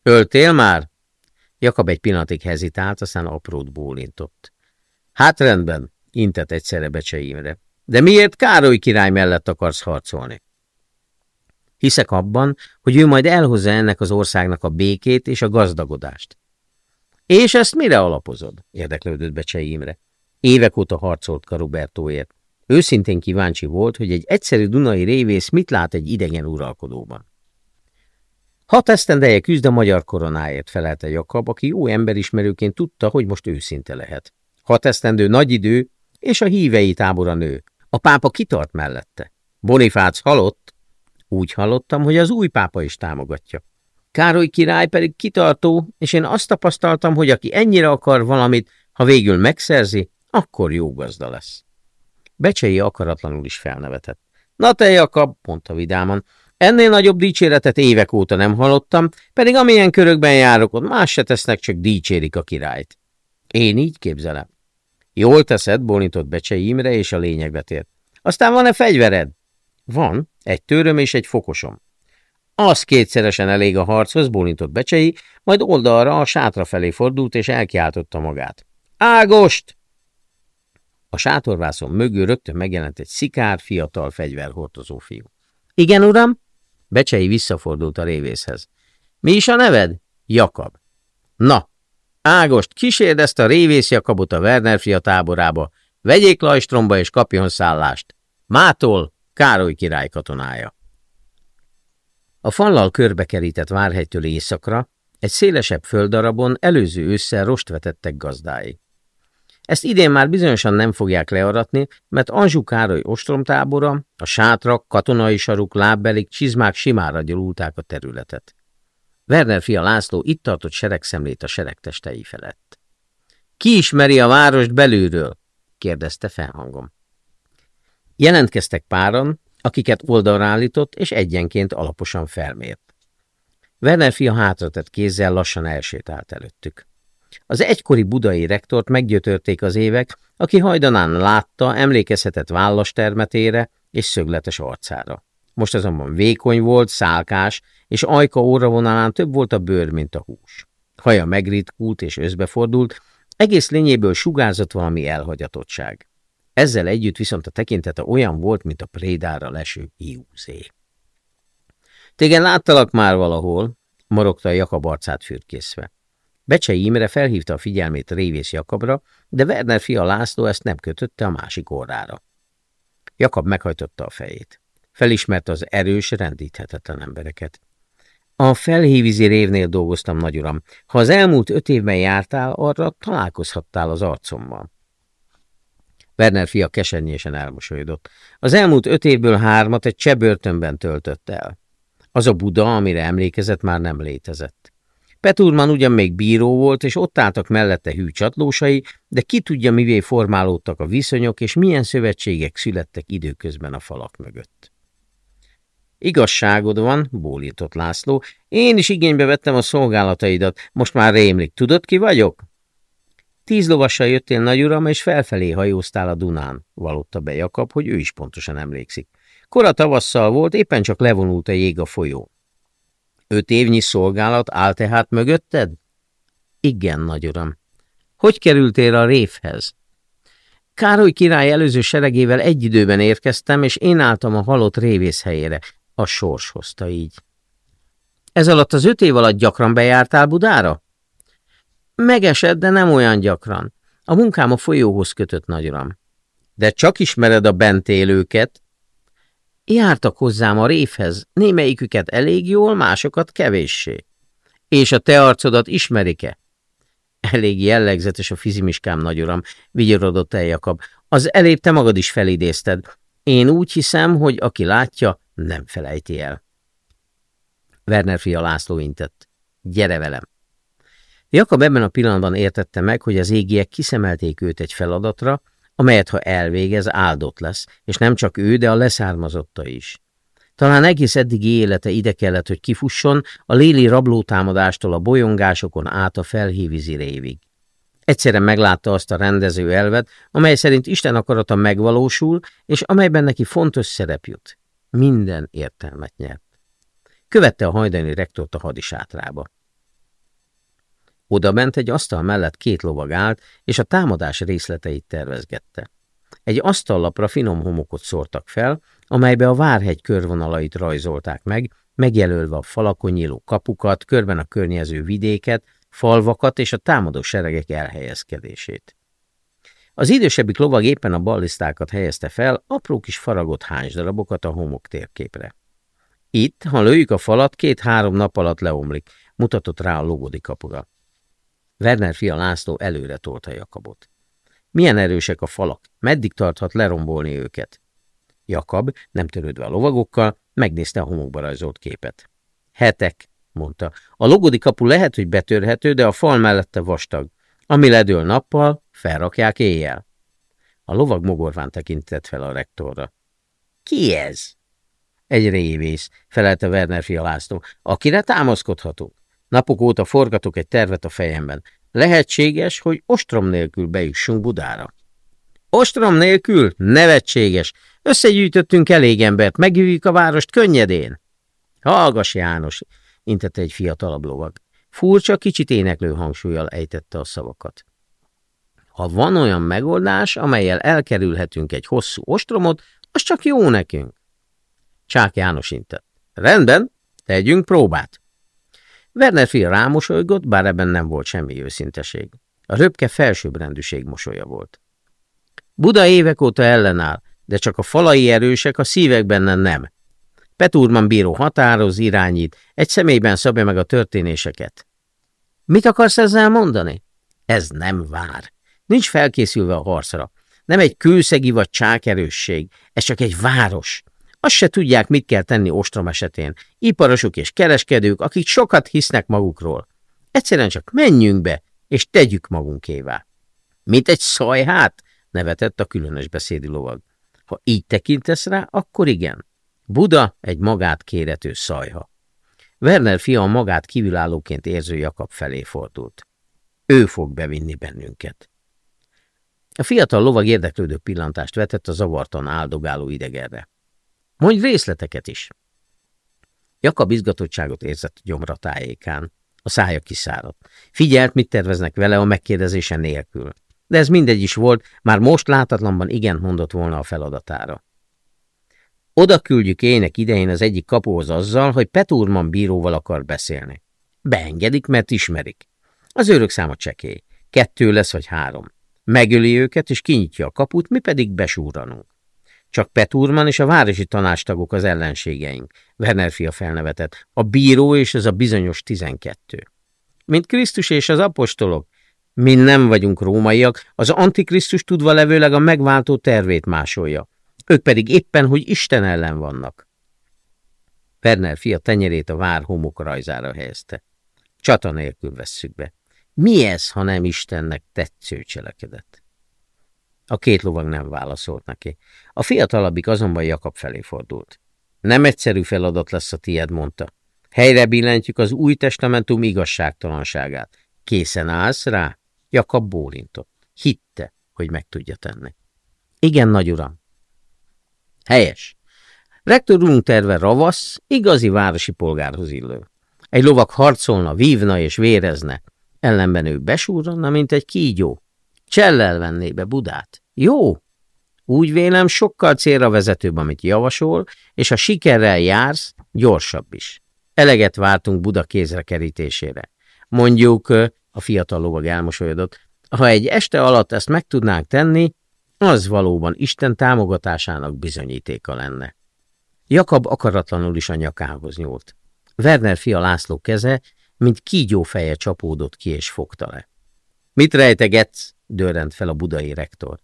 Speaker 1: Öltél már? Jakab egy pillanatig hezitált, aztán aprót bólintott. Hát rendben, intett egyszerre becseimre. De miért Károly király mellett akarsz harcolni? Hiszek abban, hogy ő majd elhozza ennek az országnak a békét és a gazdagodást. És ezt mire alapozod? érdeklődött Becsei Imre. Évek óta harcolt Karubertóért. Őszintén kíváncsi volt, hogy egy egyszerű dunai révész mit lát egy idegen uralkodóban. Hat esztendeje küzd a magyar koronáért, felelte Jakab, aki jó emberismerőként tudta, hogy most őszinte lehet. Hat esztendő nagy idő, és a hívei tábora nő. A pápa kitart mellette. Bonifác halott, úgy hallottam, hogy az új pápa is támogatja. Károly király pedig kitartó, és én azt tapasztaltam, hogy aki ennyire akar valamit, ha végül megszerzi, akkor jó gazda lesz. Becsei akaratlanul is felnevetett. Na te, Jakab, mondta vidáman, ennél nagyobb dicséretet évek óta nem hallottam, pedig amilyen körökben járok, ott más se tesznek, csak dicsérik a királyt. Én így képzelem. Jól teszed, bólintott Becsei Imre, és a lényegbe tért. Aztán van-e fegyvered? Van, egy töröm és egy fokosom. Az kétszeresen elég a harchoz, bólintott Becsei, majd oldalra a sátra felé fordult, és elkiáltotta magát. Ágost! A sátorvászon mögül rögtön megjelent egy szikár, fiatal fegyverhordozó fiú. Igen, uram? Becsei visszafordult a révészhez. Mi is a neved? Jakab. Na, Ágost, kísérd ezt a révész Jakabot a Werner fia táborába, vegyék Lajstromba és kapjon szállást. Mától Károly király katonája. A fallal körbekerített várhegytől északra, egy szélesebb földdarabon előző ősszel rost vetettek gazdái. Ezt idén már bizonyosan nem fogják learatni, mert Anzsú Károly ostromtábora, a sátrak, katonai saruk, lábbelik, csizmák simára gyalulták a területet. Werner fia László itt tartott seregszemlét a seregtestei felett. Ki ismeri a várost belülről? kérdezte felhangom. Jelentkeztek páran, akiket oldalra állított, és egyenként alaposan felmért. Werner fia hátratett kézzel lassan elsétált előttük. Az egykori budai rektort meggyötörték az évek, aki hajdanán látta, emlékezhetett vállastermetére és szögletes arcára. Most azonban vékony volt, szálkás, és ajka óravonalán több volt a bőr, mint a hús. Haja megritkult és összbefordult, egész lényéből sugárzott valami elhagyatottság. Ezzel együtt viszont a tekintete olyan volt, mint a prédára leső hiúzé. Tégen láttalak már valahol, morogta a Jakab arcát fürkészve. Becsei Imre felhívta a figyelmét Révész Jakabra, de Werner fia László ezt nem kötötte a másik orrára. Jakab meghajtotta a fejét. Felismerte az erős, rendíthetetlen embereket. A felhívizi révnél dolgoztam, nagyuram. Ha az elmúlt öt évben jártál, arra találkozhattál az arcommal. Werner fia kesernyésen elmosolyodott. Az elmúlt öt évből hármat egy csebörtönben töltött el. Az a Buda, amire emlékezett, már nem létezett. Peturman ugyan még bíró volt, és ott álltak mellette hű csatlósai, de ki tudja, mivé formálódtak a viszonyok, és milyen szövetségek születtek időközben a falak mögött. Igazságod van, bólított László. Én is igénybe vettem a szolgálataidat. Most már rémlik. Tudod, ki vagyok? Tíz lovassal jöttél, nagyuram, és felfelé hajóztál a Dunán, valotta be Jakab, hogy ő is pontosan emlékszik. Kora tavasszal volt, éppen csak levonult a jég a folyó. Öt évnyi szolgálat áll tehát mögötted? Igen, nagyuram. Hogy kerültél a révhez? Károly király előző seregével egy időben érkeztem, és én álltam a halott révész helyére. A sors hozta így. Ez alatt az öt év alatt gyakran bejártál Budára? Megesett, de nem olyan gyakran. A munkám a folyóhoz kötött nagyram. De csak ismered a bent élőket? Jártak hozzám a révhez, némelyiküket elég jól, másokat kevéssé. És a te arcodat ismerik-e? Elég jellegzetes a fizimiskám, nagyuram, vigyorodott el Jakab. Az elébb te magad is felidézted. Én úgy hiszem, hogy aki látja, nem felejti el. Werner fia László intett. Gyere velem! Jakab ebben a pillanatban értette meg, hogy az égiek kiszemelték őt egy feladatra, amelyet ha elvégez, áldott lesz, és nem csak ő, de a leszármazotta is. Talán egész eddigi élete ide kellett, hogy kifusson a léli rablótámadástól a bolyongásokon át a felhívizi révig. Egyszerre meglátta azt a rendező elvet, amely szerint Isten akarata megvalósul, és amelyben neki fontos szerep jut. Minden értelmet nyert. Követte a hajdani rektort a hadisátrába. Oda ment egy asztal mellett két lovag állt, és a támadás részleteit tervezgette. Egy asztallapra finom homokot szórtak fel, amelybe a várhegy körvonalait rajzolták meg, megjelölve a falakon nyíló kapukat, körben a környező vidéket, falvakat és a támadó seregek elhelyezkedését. Az idősebbik lovag éppen a ballisztákat helyezte fel, apró kis faragott darabokat a homok térképre. Itt, ha lőjük a falat, két-három nap alatt leomlik, mutatott rá a logodi kapura. Werner fia László előre tolta Jakabot. Milyen erősek a falak, meddig tarthat lerombolni őket? Jakab, nem törődve a lovagokkal, megnézte a homokba rajzolt képet. Hetek, mondta. A logodi kapu lehet, hogy betörhető, de a fal mellette vastag. Ami ledől nappal, felrakják éjjel. A lovag mogorván tekintett fel a rektorra. Ki ez? Egy révész, felelte Werner fia László, akire támaszkodhatunk. Napok óta forgatok egy tervet a fejemben. Lehetséges, hogy ostrom nélkül bejussunk Budára. Ostrom nélkül? Nevetséges. Összegyűjtöttünk elég embert, megjövjük a várost könnyedén. Hallgas János, intette egy fiatalabb lovag. Furcsa, kicsit éneklő hangsúlyjal ejtette a szavakat. Ha van olyan megoldás, amelyel elkerülhetünk egy hosszú ostromot, az csak jó nekünk. Csák János intett. Rendben, tegyünk próbát. Werner fia rámosolygott, bár ebben nem volt semmi őszinteség. A röpke felsőbbrendűség mosolya volt. Buda évek óta ellenáll, de csak a falai erősek, a szívek benne nem. Peturman bíró határoz, irányít, egy személyben szabja meg a történéseket. Mit akarsz ezzel mondani? Ez nem vár. Nincs felkészülve a harcra. Nem egy kőszegi vagy csákerősség, ez csak egy város. Azt se tudják, mit kell tenni ostrom esetén. Iparosok és kereskedők, akik sokat hisznek magukról. Egyszerűen csak menjünk be, és tegyük magunkévá. Mint egy szajhát? nevetett a különös beszédi lovag. Ha így tekintesz rá, akkor igen. Buda egy magát kérető szajha. Werner fia a magát kívülállóként érző Jakab felé fordult. Ő fog bevinni bennünket. A fiatal lovag érdeklődő pillantást vetett a zavartan áldogáló idegenre. Mondj részleteket is! Jakab izgatottságot érzett a gyomra tájékán. A szája kiszáradt. Figyelt, mit terveznek vele a megkérdezése nélkül. De ez mindegy is volt, már most látatlanban igent mondott volna a feladatára. Oda küldjük ének idején az egyik kapuhoz azzal, hogy Peturman bíróval akar beszélni. Beengedik, mert ismerik. Az őrök száma csekély. Kettő lesz vagy három. Megöli őket, és kinyitja a kaput, mi pedig besúranunk. Csak Peturman és a városi tanástagok az ellenségeink. Werner fia felnevetett. A bíró és ez a bizonyos tizenkettő. Mint Krisztus és az apostolok. Mi nem vagyunk rómaiak, az Antikrisztus tudva levőleg a megváltó tervét másolja. Ők pedig éppen, hogy Isten ellen vannak. Werner fia tenyerét a vár homokrajzára helyezte. Csata nélkül vesszük be. Mi ez, ha nem Istennek tetsző cselekedet? A két lovag nem válaszolt neki. A fiatalabbik azonban Jakab felé fordult. Nem egyszerű feladat lesz a tied, mondta. Helyre billentjük az új testamentum igazságtalanságát. Készen állsz rá? Jakab bólintott. Hitte, hogy meg tudja tenni. Igen, nagy uram. Helyes. Rektor úrunk terve ravasz, igazi városi polgárhoz illő. Egy lovak harcolna, vívna és vérezne, ellenben ő besúrranna, mint egy kígyó. Csellel venné be Budát. Jó? Úgy vélem, sokkal célra vezetőbb, amit javasol, és ha sikerrel jársz, gyorsabb is. Eleget vártunk Buda kézre kerítésére. Mondjuk, a fiatal lovag elmosolyodott, ha egy este alatt ezt meg tudnánk tenni, az valóban Isten támogatásának bizonyítéka lenne. Jakab akaratlanul is a nyakához nyúlt. Werner fia László keze, mint kígyó feje csapódott ki és fogta le. Mit rejtegetsz? Dörrent fel a budai rektor.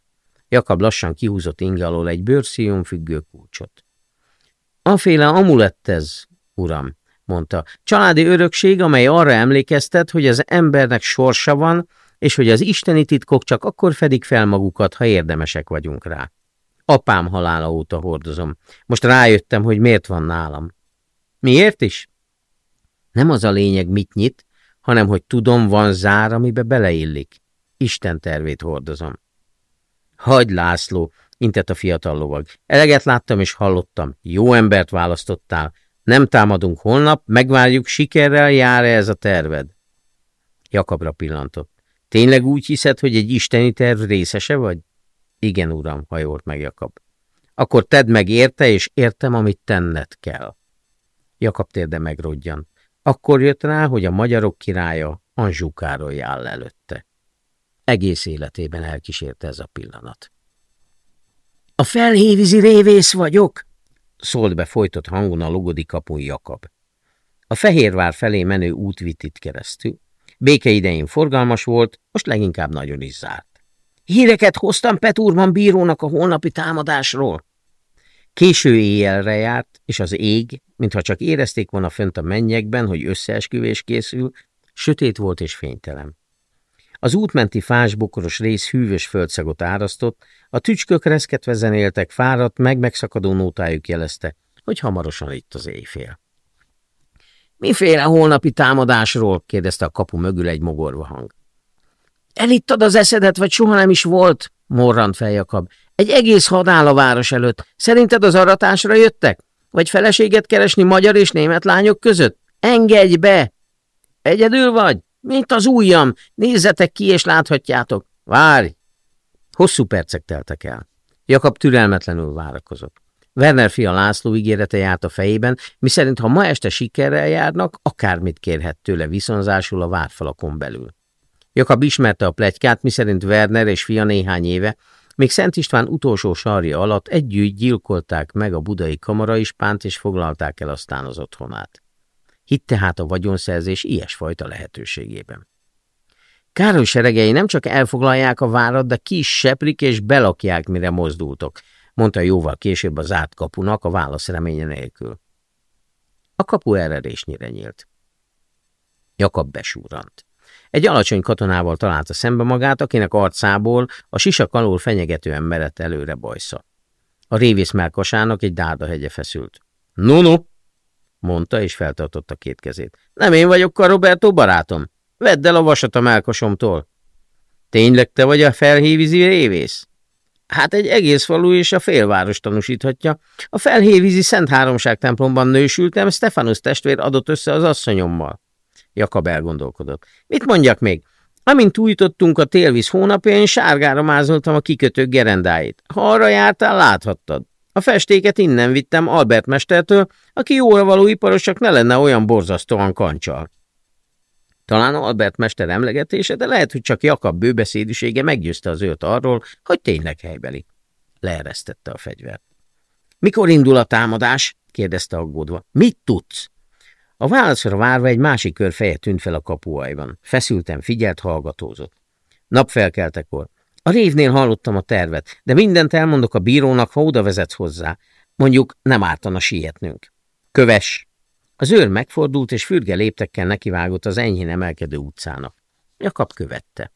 Speaker 1: Jakab lassan kihúzott inge alól egy bőrszíjon függő kulcsot. Aféle amulett ez, uram, mondta. Családi örökség, amely arra emlékeztet, hogy az embernek sorsa van, és hogy az isteni titkok csak akkor fedik fel magukat, ha érdemesek vagyunk rá. Apám halála óta hordozom. Most rájöttem, hogy miért van nálam. Miért is? Nem az a lényeg, mit nyit, hanem hogy tudom, van zár, amibe beleillik. Isten tervét hordozom. Hagy, László, intett a fiatal lovag. Eleget láttam és hallottam. Jó embert választottál. Nem támadunk holnap, megvárjuk, sikerrel jár-e ez a terved? Jakabra pillantott. Tényleg úgy hiszed, hogy egy isteni terv részese vagy? Igen, uram, hajolt meg Jakab. Akkor tedd meg érte, és értem, amit tenned kell. Jakab térde megrodjan. Akkor jött rá, hogy a magyarok királya Anzsú Károly áll előtte. Egész életében elkísérte ez a pillanat. A felhévízi révész vagyok, szólt be folytott hangon a logodi kapun Jakab. A Fehérvár felé menő út vitt itt keresztül. Béke idején forgalmas volt, most leginkább nagyon is zárt. Híreket hoztam Petúrman bírónak a holnapi támadásról. Késő éjjelre járt, és az ég, mintha csak érezték volna fönt a mennyekben, hogy összeesküvés készül, sötét volt és fénytelen. Az útmenti fásbokoros rész hűvös földszagot árasztott, a tücskök reszketve zenéltek, fáradt, meg megszakadó nótájuk jelezte, hogy hamarosan itt az éjfél. Miféle holnapi támadásról? kérdezte a kapu mögül egy mogorva hang. Elittad az eszedet, vagy soha nem is volt? morrant fel. Egy egész had áll a város előtt. Szerinted az aratásra jöttek? Vagy feleséget keresni magyar és német lányok között? Engedj be! Egyedül vagy? Mint az ujjam. Nézzetek ki, és láthatjátok. Várj! Hosszú percek teltek el. Jakab türelmetlenül várakozott. Werner fia László ígérete járt a fejében, miszerint ha ma este sikerrel járnak, akármit kérhet tőle viszonzásul a várfalakon belül. Jakab ismerte a plegykát, miszerint Werner és fia néhány éve, még Szent István utolsó sarja alatt együtt gyilkolták meg a budai kamaraispánt és foglalták el aztán az otthonát. Hitt tehát a vagyonszerzés ilyesfajta lehetőségében. Károly seregei nem csak elfoglalják a várat, de ki is seprik és belakják, mire mozdultok, mondta jóval később az zárt kapunak a válasz reménye nélkül. A kapu eredésnyire nyílt. Jakab besúrant. Egy alacsony katonával találta szembe magát, akinek arcából a sisak alól fenyegetően merett előre bajsza. A révész melkasának egy hegye feszült. No, no, mondta, és feltartotta két kezét. Nem én vagyok a Roberto barátom. Vedd el a vasat a melkosomtól. Tényleg te vagy a felhévízi révész? Hát egy egész falu és a félváros tanúsíthatja. A felhévízi Szent Háromság templomban nősültem, Stefanus testvér adott össze az asszonyommal. Jakab elgondolkodott. Mit mondjak még? Amint tújtottunk a télvíz hónapján, sárgára mázoltam a kikötők gerendáit. Ha arra jártál, láthattad. A festéket innen vittem Albert mestertől, aki jóra való iparos, ne lenne olyan borzasztóan kancsal. Talán Albert mester emlegetése, de lehet, hogy csak Jakab bőbeszédűsége meggyőzte az őt arról, hogy tényleg helybeli. Leeresztette a fegyvert. Mikor indul a támadás? kérdezte aggódva. Mit tudsz? A válaszra várva egy másik kör feje tűnt fel a kapuajban. Feszülten figyelt, hallgatózott. Napfelkeltekor. A révnél hallottam a tervet, de mindent elmondok a bírónak, ha oda vezetsz hozzá. Mondjuk nem ártana sietnünk. Köves! Az őr megfordult, és fürge léptekkel nekivágott az enyhén emelkedő utcának. Jakab követte.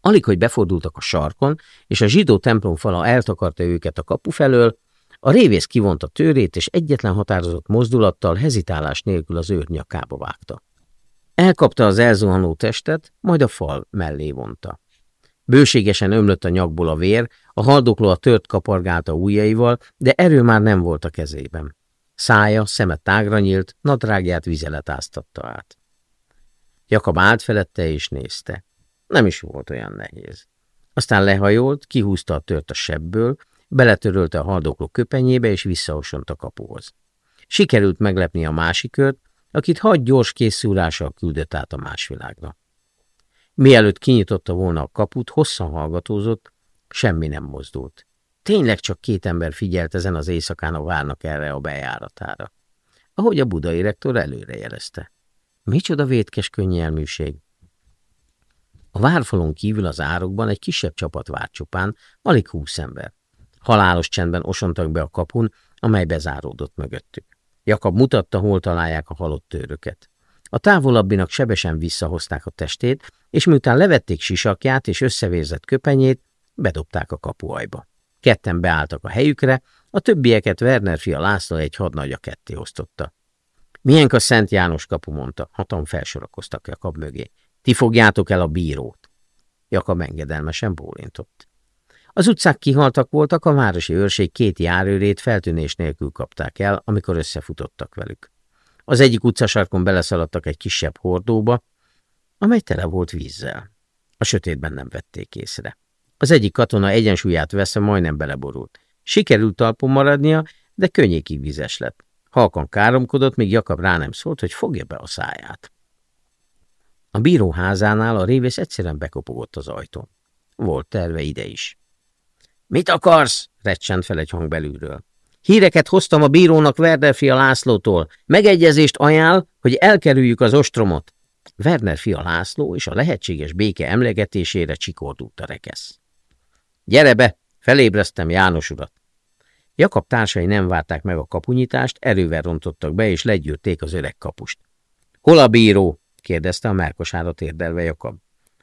Speaker 1: Alig, hogy befordultak a sarkon, és a zsidó templom fala eltakarta őket a kapu felől, a révész kivonta tőrét, és egyetlen határozott mozdulattal, hezitálás nélkül az őr nyakába vágta. Elkapta az elzuhanó testet, majd a fal mellé vonta. Bőségesen ömlött a nyakból a vér, a haldokló a tört kapargálta ujjaival, de erő már nem volt a kezében. Szája, szeme tágra nyílt, nadrágját vizelet áztatta át. Jakab állt felette és nézte. Nem is volt olyan nehéz. Aztán lehajolt, kihúzta a tört a sebből, beletörölte a haldokló köpenyébe és visszaosont a kapuhoz. Sikerült meglepni a másik kört, akit hagy gyors készülással küldött át a másvilágra. Mielőtt kinyitotta volna a kaput, hosszan hallgatózott, semmi nem mozdult. Tényleg csak két ember figyelt ezen az éjszakán a várnak erre a bejáratára. Ahogy a budai rektor előrejelezte. Micsoda vétkes könnyelműség! A várfalon kívül az árokban egy kisebb csapat várt csupán, alig húsz ember. Halálos csendben osontak be a kapun, amely bezáródott mögöttük. Jakab mutatta, hol találják a halott tőröket. A távolabbinak sebesen visszahozták a testét, és miután levették sisakját és összevérzett köpenyét, bedobták a kapuajba. Ketten beálltak a helyükre, a többieket Werner fia László egy hadnagya ketté osztotta. Milyen a Szent János kapu, mondta, hatan felsorakoztak Jakab mögé. Ti fogjátok el a bírót. Jakab engedelmesen bólintott. Az utcák kihaltak voltak, a városi őrség két járőrét feltűnés nélkül kapták el, amikor összefutottak velük. Az egyik utcasarkon beleszaladtak egy kisebb hordóba, amely tele volt vízzel. A sötétben nem vették észre. Az egyik katona egyensúlyát veszve majdnem beleborult. Sikerült talpon maradnia, de könnyékig vizes lett. Halkan káromkodott, míg Jakab rá nem szólt, hogy fogja be a száját. A bíró házánál a révész egyszerűen bekopogott az ajtón. Volt terve ide is. – Mit akarsz? – recsent fel egy hang belülről. Híreket hoztam a bírónak Werner fia Lászlótól. Megegyezést ajánl, hogy elkerüljük az ostromot. Werner fia László és a lehetséges béke emlegetésére csikordult a rekesz. Gyere be, felébreztem János urat. Jakab társai nem várták meg a kapunyítást, erővel rontottak be, és legyűrték az öreg kapust. Hol a bíró? kérdezte a merkosára térdelve Jakab.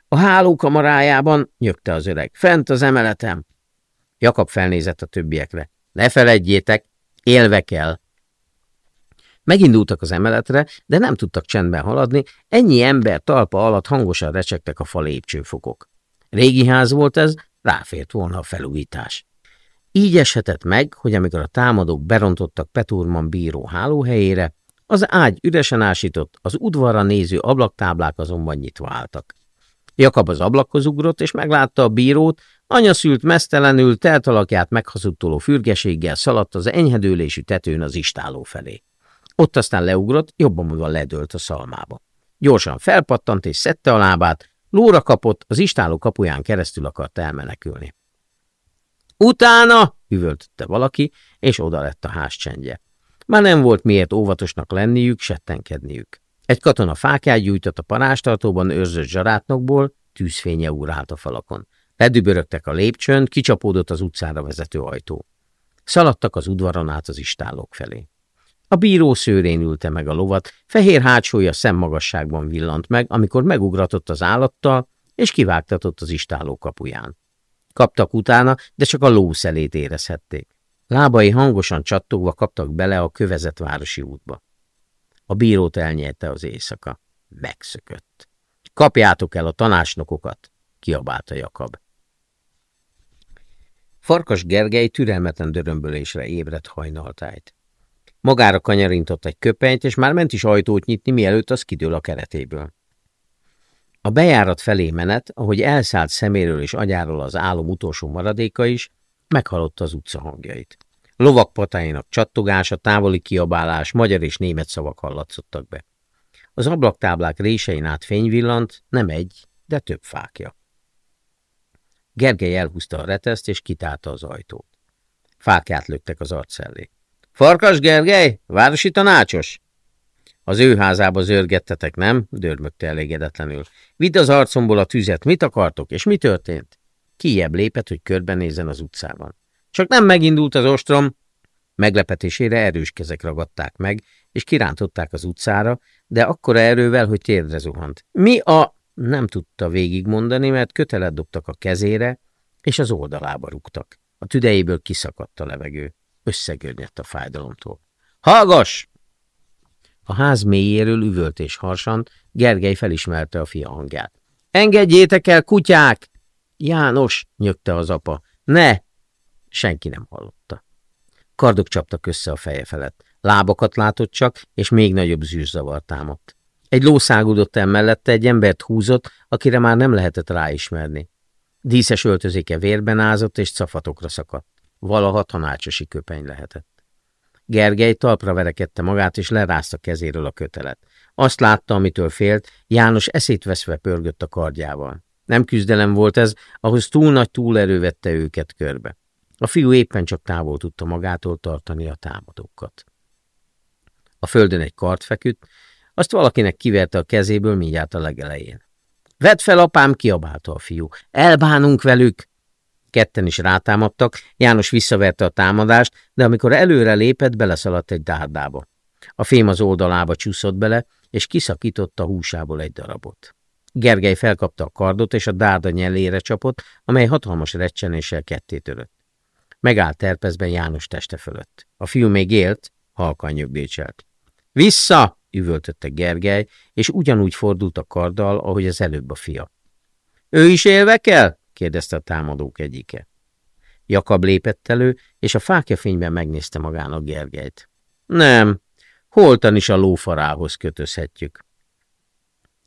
Speaker 1: A hálókamarájában, nyögte az öreg. Fent az emeletem. Jakab felnézett a többiekre. Ne feledjétek, élve kell. Megindultak az emeletre, de nem tudtak csendben haladni, ennyi ember talpa alatt hangosan recsegtek a fal lépcsőfokok. Régi ház volt ez, ráfért volna a felújítás. Így eshetett meg, hogy amikor a támadók berontottak Peturman bíró hálóhelyére, az ágy üresen ásított, az udvarra néző ablaktáblák azonban nyitva álltak. Jakab az ablakhoz ugrott, és meglátta a bírót, Anya szült mesztelenül, telt alakját meghazudtoló fürgeséggel szaladt az enyhedőlésű tetőn az istáló felé. Ott aztán leugrott, jobban mondva ledőlt a szalmába. Gyorsan felpattant és szedte a lábát, lóra kapott, az istáló kapuján keresztül akart elmenekülni. Utána! üvöltötte valaki, és oda lett a ház csendje. Már nem volt miért óvatosnak lenniük, settenkedniük. Egy katona fákját gyújtott a parástartóban őrzött zsarátnokból, tűzfénye úrált a falakon. Ledübörögtek a lépcsőn, kicsapódott az utcára vezető ajtó. Szaladtak az udvaron át az istálók felé. A bíró szőrén ülte meg a lovat, fehér hátsója szemmagasságban villant meg, amikor megugratott az állattal, és kivágtatott az istáló kapuján. Kaptak utána, de csak a lószelét érezhették. Lábai hangosan csattogva kaptak bele a kövezett városi útba. A bírót elnyelte az éjszaka. megszökött. Kapjátok el a tanácsnokokat, kiabálta Jakab. Farkas Gergely türelmetlen dörömbölésre ébredt hajnaltájt. Magára kanyarintott egy köpenyt, és már ment is ajtót nyitni, mielőtt az kidől a keretéből. A bejárat felé menet, ahogy elszállt szeméről és agyáról az álom utolsó maradéka is, meghallotta az utca hangjait. Lovak patáinak csattogása, távoli kiabálás, magyar és német szavak hallatszottak be. Az ablaktáblák résein át fényvillant, nem egy, de több fákja. Gergely elhúzta a reteszt, és kitárta az ajtót. Fákját löktek az arc elé. Farkas Gergely, városi tanácsos? Az ő házába zörgettetek, nem? Dörmögte elégedetlenül. Vidd az arcomból a tüzet, mit akartok, és mi történt? Kijebb lépett, hogy körbenézzen az utcában. Csak nem megindult az ostrom. Meglepetésére erős kezek ragadták meg, és kirántották az utcára, de akkora erővel, hogy térdre zuhant. Mi a... Nem tudta végigmondani, mert kötelet dobtak a kezére, és az oldalába rúgtak. A tüdejéből kiszakadt a levegő. Összegörnyedt a fájdalomtól. Hallgass! A ház mélyéről üvölt és harsant, Gergely felismerte a fia hangját. Engedjétek el, kutyák! János, nyögte az apa. Ne! Senki nem hallotta. Kardok csaptak össze a feje felett. Lábakat látott csak, és még nagyobb zűrzavar támadt. Egy ló szágudott el mellette, egy embert húzott, akire már nem lehetett ráismerni. Díszes öltözéke vérben ázott, és cafatokra szakadt. Valaha tanácsosi köpeny lehetett. Gergely talpra verekedte magát, és lerázta kezéről a kötelet. Azt látta, amitől félt, János eszét veszve pörgött a kardjával. Nem küzdelem volt ez, ahhoz túl nagy túlerő vette őket körbe. A fiú éppen csak távol tudta magától tartani a támadókat. A földön egy kart feküdt, azt valakinek kiverte a kezéből mindjárt a legelején. Vedd fel, apám, kiabálta a fiú. Elbánunk velük! Ketten is rátámadtak, János visszaverte a támadást, de amikor előre lépett, beleszaladt egy dárdába. A fém az oldalába csúszott bele, és kiszakította húsából egy darabot. Gergely felkapta a kardot, és a dárda nyelére csapott, amely hatalmas recsenéssel ketté törött. Megállt terpezben János teste fölött. A fiú még élt, halkan nyögdécselt. Vissza! üvöltötte Gergely, és ugyanúgy fordult a karddal, ahogy az előbb a fia. Ő is élve kell? kérdezte a támadók egyike. Jakab lépett elő, és a fákjafényben megnézte magának Gergelyt. Nem, holtan is a lófarához kötözhetjük.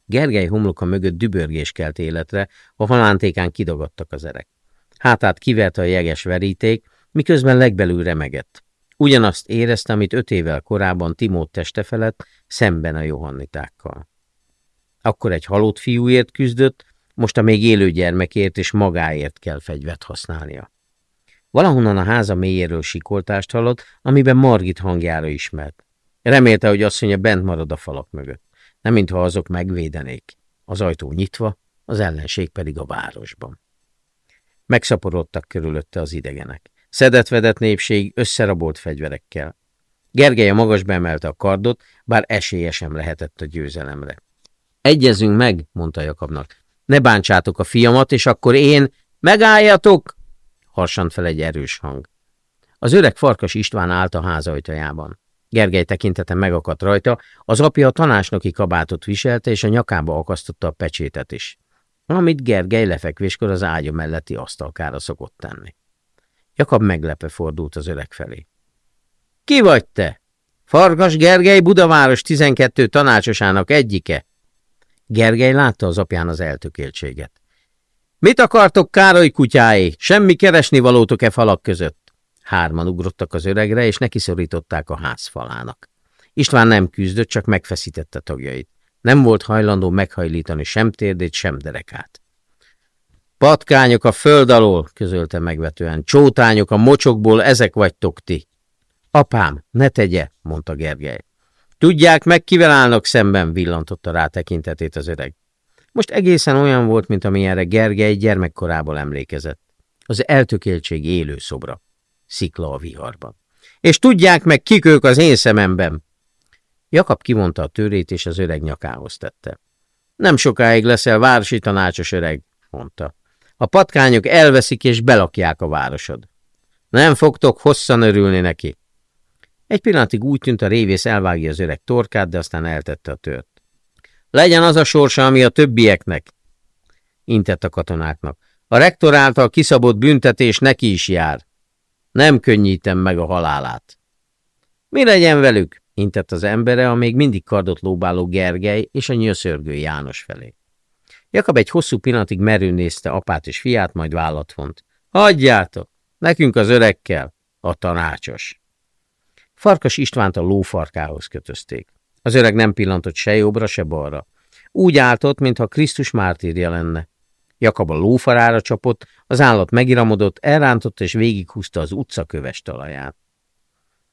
Speaker 1: Gergely homloka mögött dübörgés kelt életre, a halántékán kidagadtak az erek. Hátát kiverte a jeges veríték, miközben legbelül remegett. Ugyanazt érezte, amit öt évvel korábban Timót teste felett, szemben a johannitákkal. Akkor egy halott fiúért küzdött, most a még élő gyermekért és magáért kell fegyvert használnia. Valahonnan a háza mélyéről sikoltást hallott, amiben Margit hangjára ismert. Remélte, hogy asszonya bent marad a falak mögött. Nem mintha azok megvédenék. Az ajtó nyitva, az ellenség pedig a városban. Megszaporodtak körülötte az idegenek. Szedetvedett népség összerabolt fegyverekkel. Gergely a magasba emelte a kardot, bár esélye sem lehetett a győzelemre. Egyezünk meg, mondta Jakabnak. Ne bántsátok a fiamat, és akkor én... Megálljatok! Harsant fel egy erős hang. Az öreg farkas István állt a ház ajtajában. Gergely tekintete megakadt rajta, az apja a tanácsnoki kabátot viselte, és a nyakába akasztotta a pecsétet is, amit Gergely lefekvéskor az ágya melletti asztalkára szokott tenni. Jakab meglepe fordult az öreg felé. Ki vagy te? Farkas Gergely Budaváros 12 tanácsosának egyike. Gergely látta az apján az eltökéltséget. Mit akartok, Károly kutyái? Semmi keresni valótok-e falak között? Hárman ugrottak az öregre, és nekiszorították a ház falának. István nem küzdött, csak megfeszítette tagjait. Nem volt hajlandó meghajlítani sem térdét, sem derekát. Patkányok a föld alól, közölte megvetően. Csótányok a mocsokból, ezek vagytok ti. Apám, ne tegye, mondta Gergely. Tudják meg, kivel állnak szemben, villantotta rá tekintetét az öreg. Most egészen olyan volt, mint amilyenre Gergely gyermekkorából emlékezett. Az eltökéltség élő szobra. Szikla a viharban. És tudják meg, kik ők az én szememben? Jakab kivonta a törét, és az öreg nyakához tette. Nem sokáig leszel városi tanácsos öreg, mondta. A patkányok elveszik és belakják a városod. Nem fogtok hosszan örülni neki. Egy pillanatig úgy tűnt, a révész elvágja az öreg torkát, de aztán eltette a tört. Legyen az a sorsa, ami a többieknek, intett a katonáknak. A rektor által kiszabott büntetés neki is jár. Nem könnyítem meg a halálát. Mi legyen velük? Intett az embere a még mindig kardot lóbáló Gergely és a nyöszörgő János felé. Jakab egy hosszú pillanatig merő nézte apát és fiát, majd vállat vont. Hagyjátok! Nekünk az öregkel, a tanácsos. Farkas Istvánt a lófarkához kötözték. Az öreg nem pillantott se jobbra, se balra. Úgy álltott, mintha Krisztus mártírja lenne. Jakab a lófarára csapott, az állat megiramodott, elrántotta és végighúzta az utca köves talaján.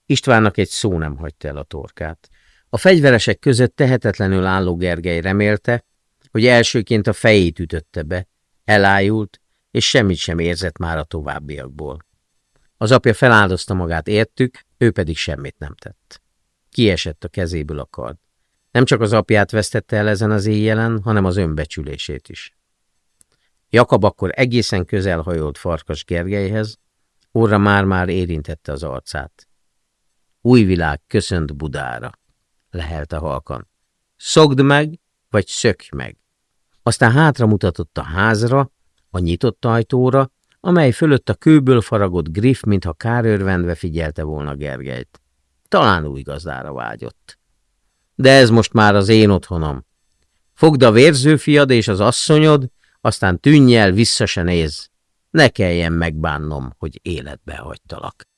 Speaker 1: Istvánnak egy szó nem hagyta el a torkát. A fegyveresek között tehetetlenül álló Gergely remélte, hogy elsőként a fejét ütötte be, elájult, és semmit sem érzett már a továbbiakból. Az apja feláldozta magát értük, ő pedig semmit nem tett. Kiesett a kezéből a kard. Nem csak az apját vesztette el ezen az éjjelen, hanem az önbecsülését is. Jakab akkor egészen közel hajolt Farkas Gergelyhez, orra már-már érintette az arcát. Új világ köszönt Budára, lehelte halkan. Szogd meg, vagy szökj meg. Aztán hátra mutatott a házra, a nyitott ajtóra, amely fölött a kőből faragott griff, mintha kárörvendve figyelte volna Gergelyt. Talán új gazdára vágyott. De ez most már az én otthonom. Fogd a vérzőfiad és az asszonyod, aztán tűnj el, vissza se néz. Ne kelljen megbánnom, hogy életbe hagytalak.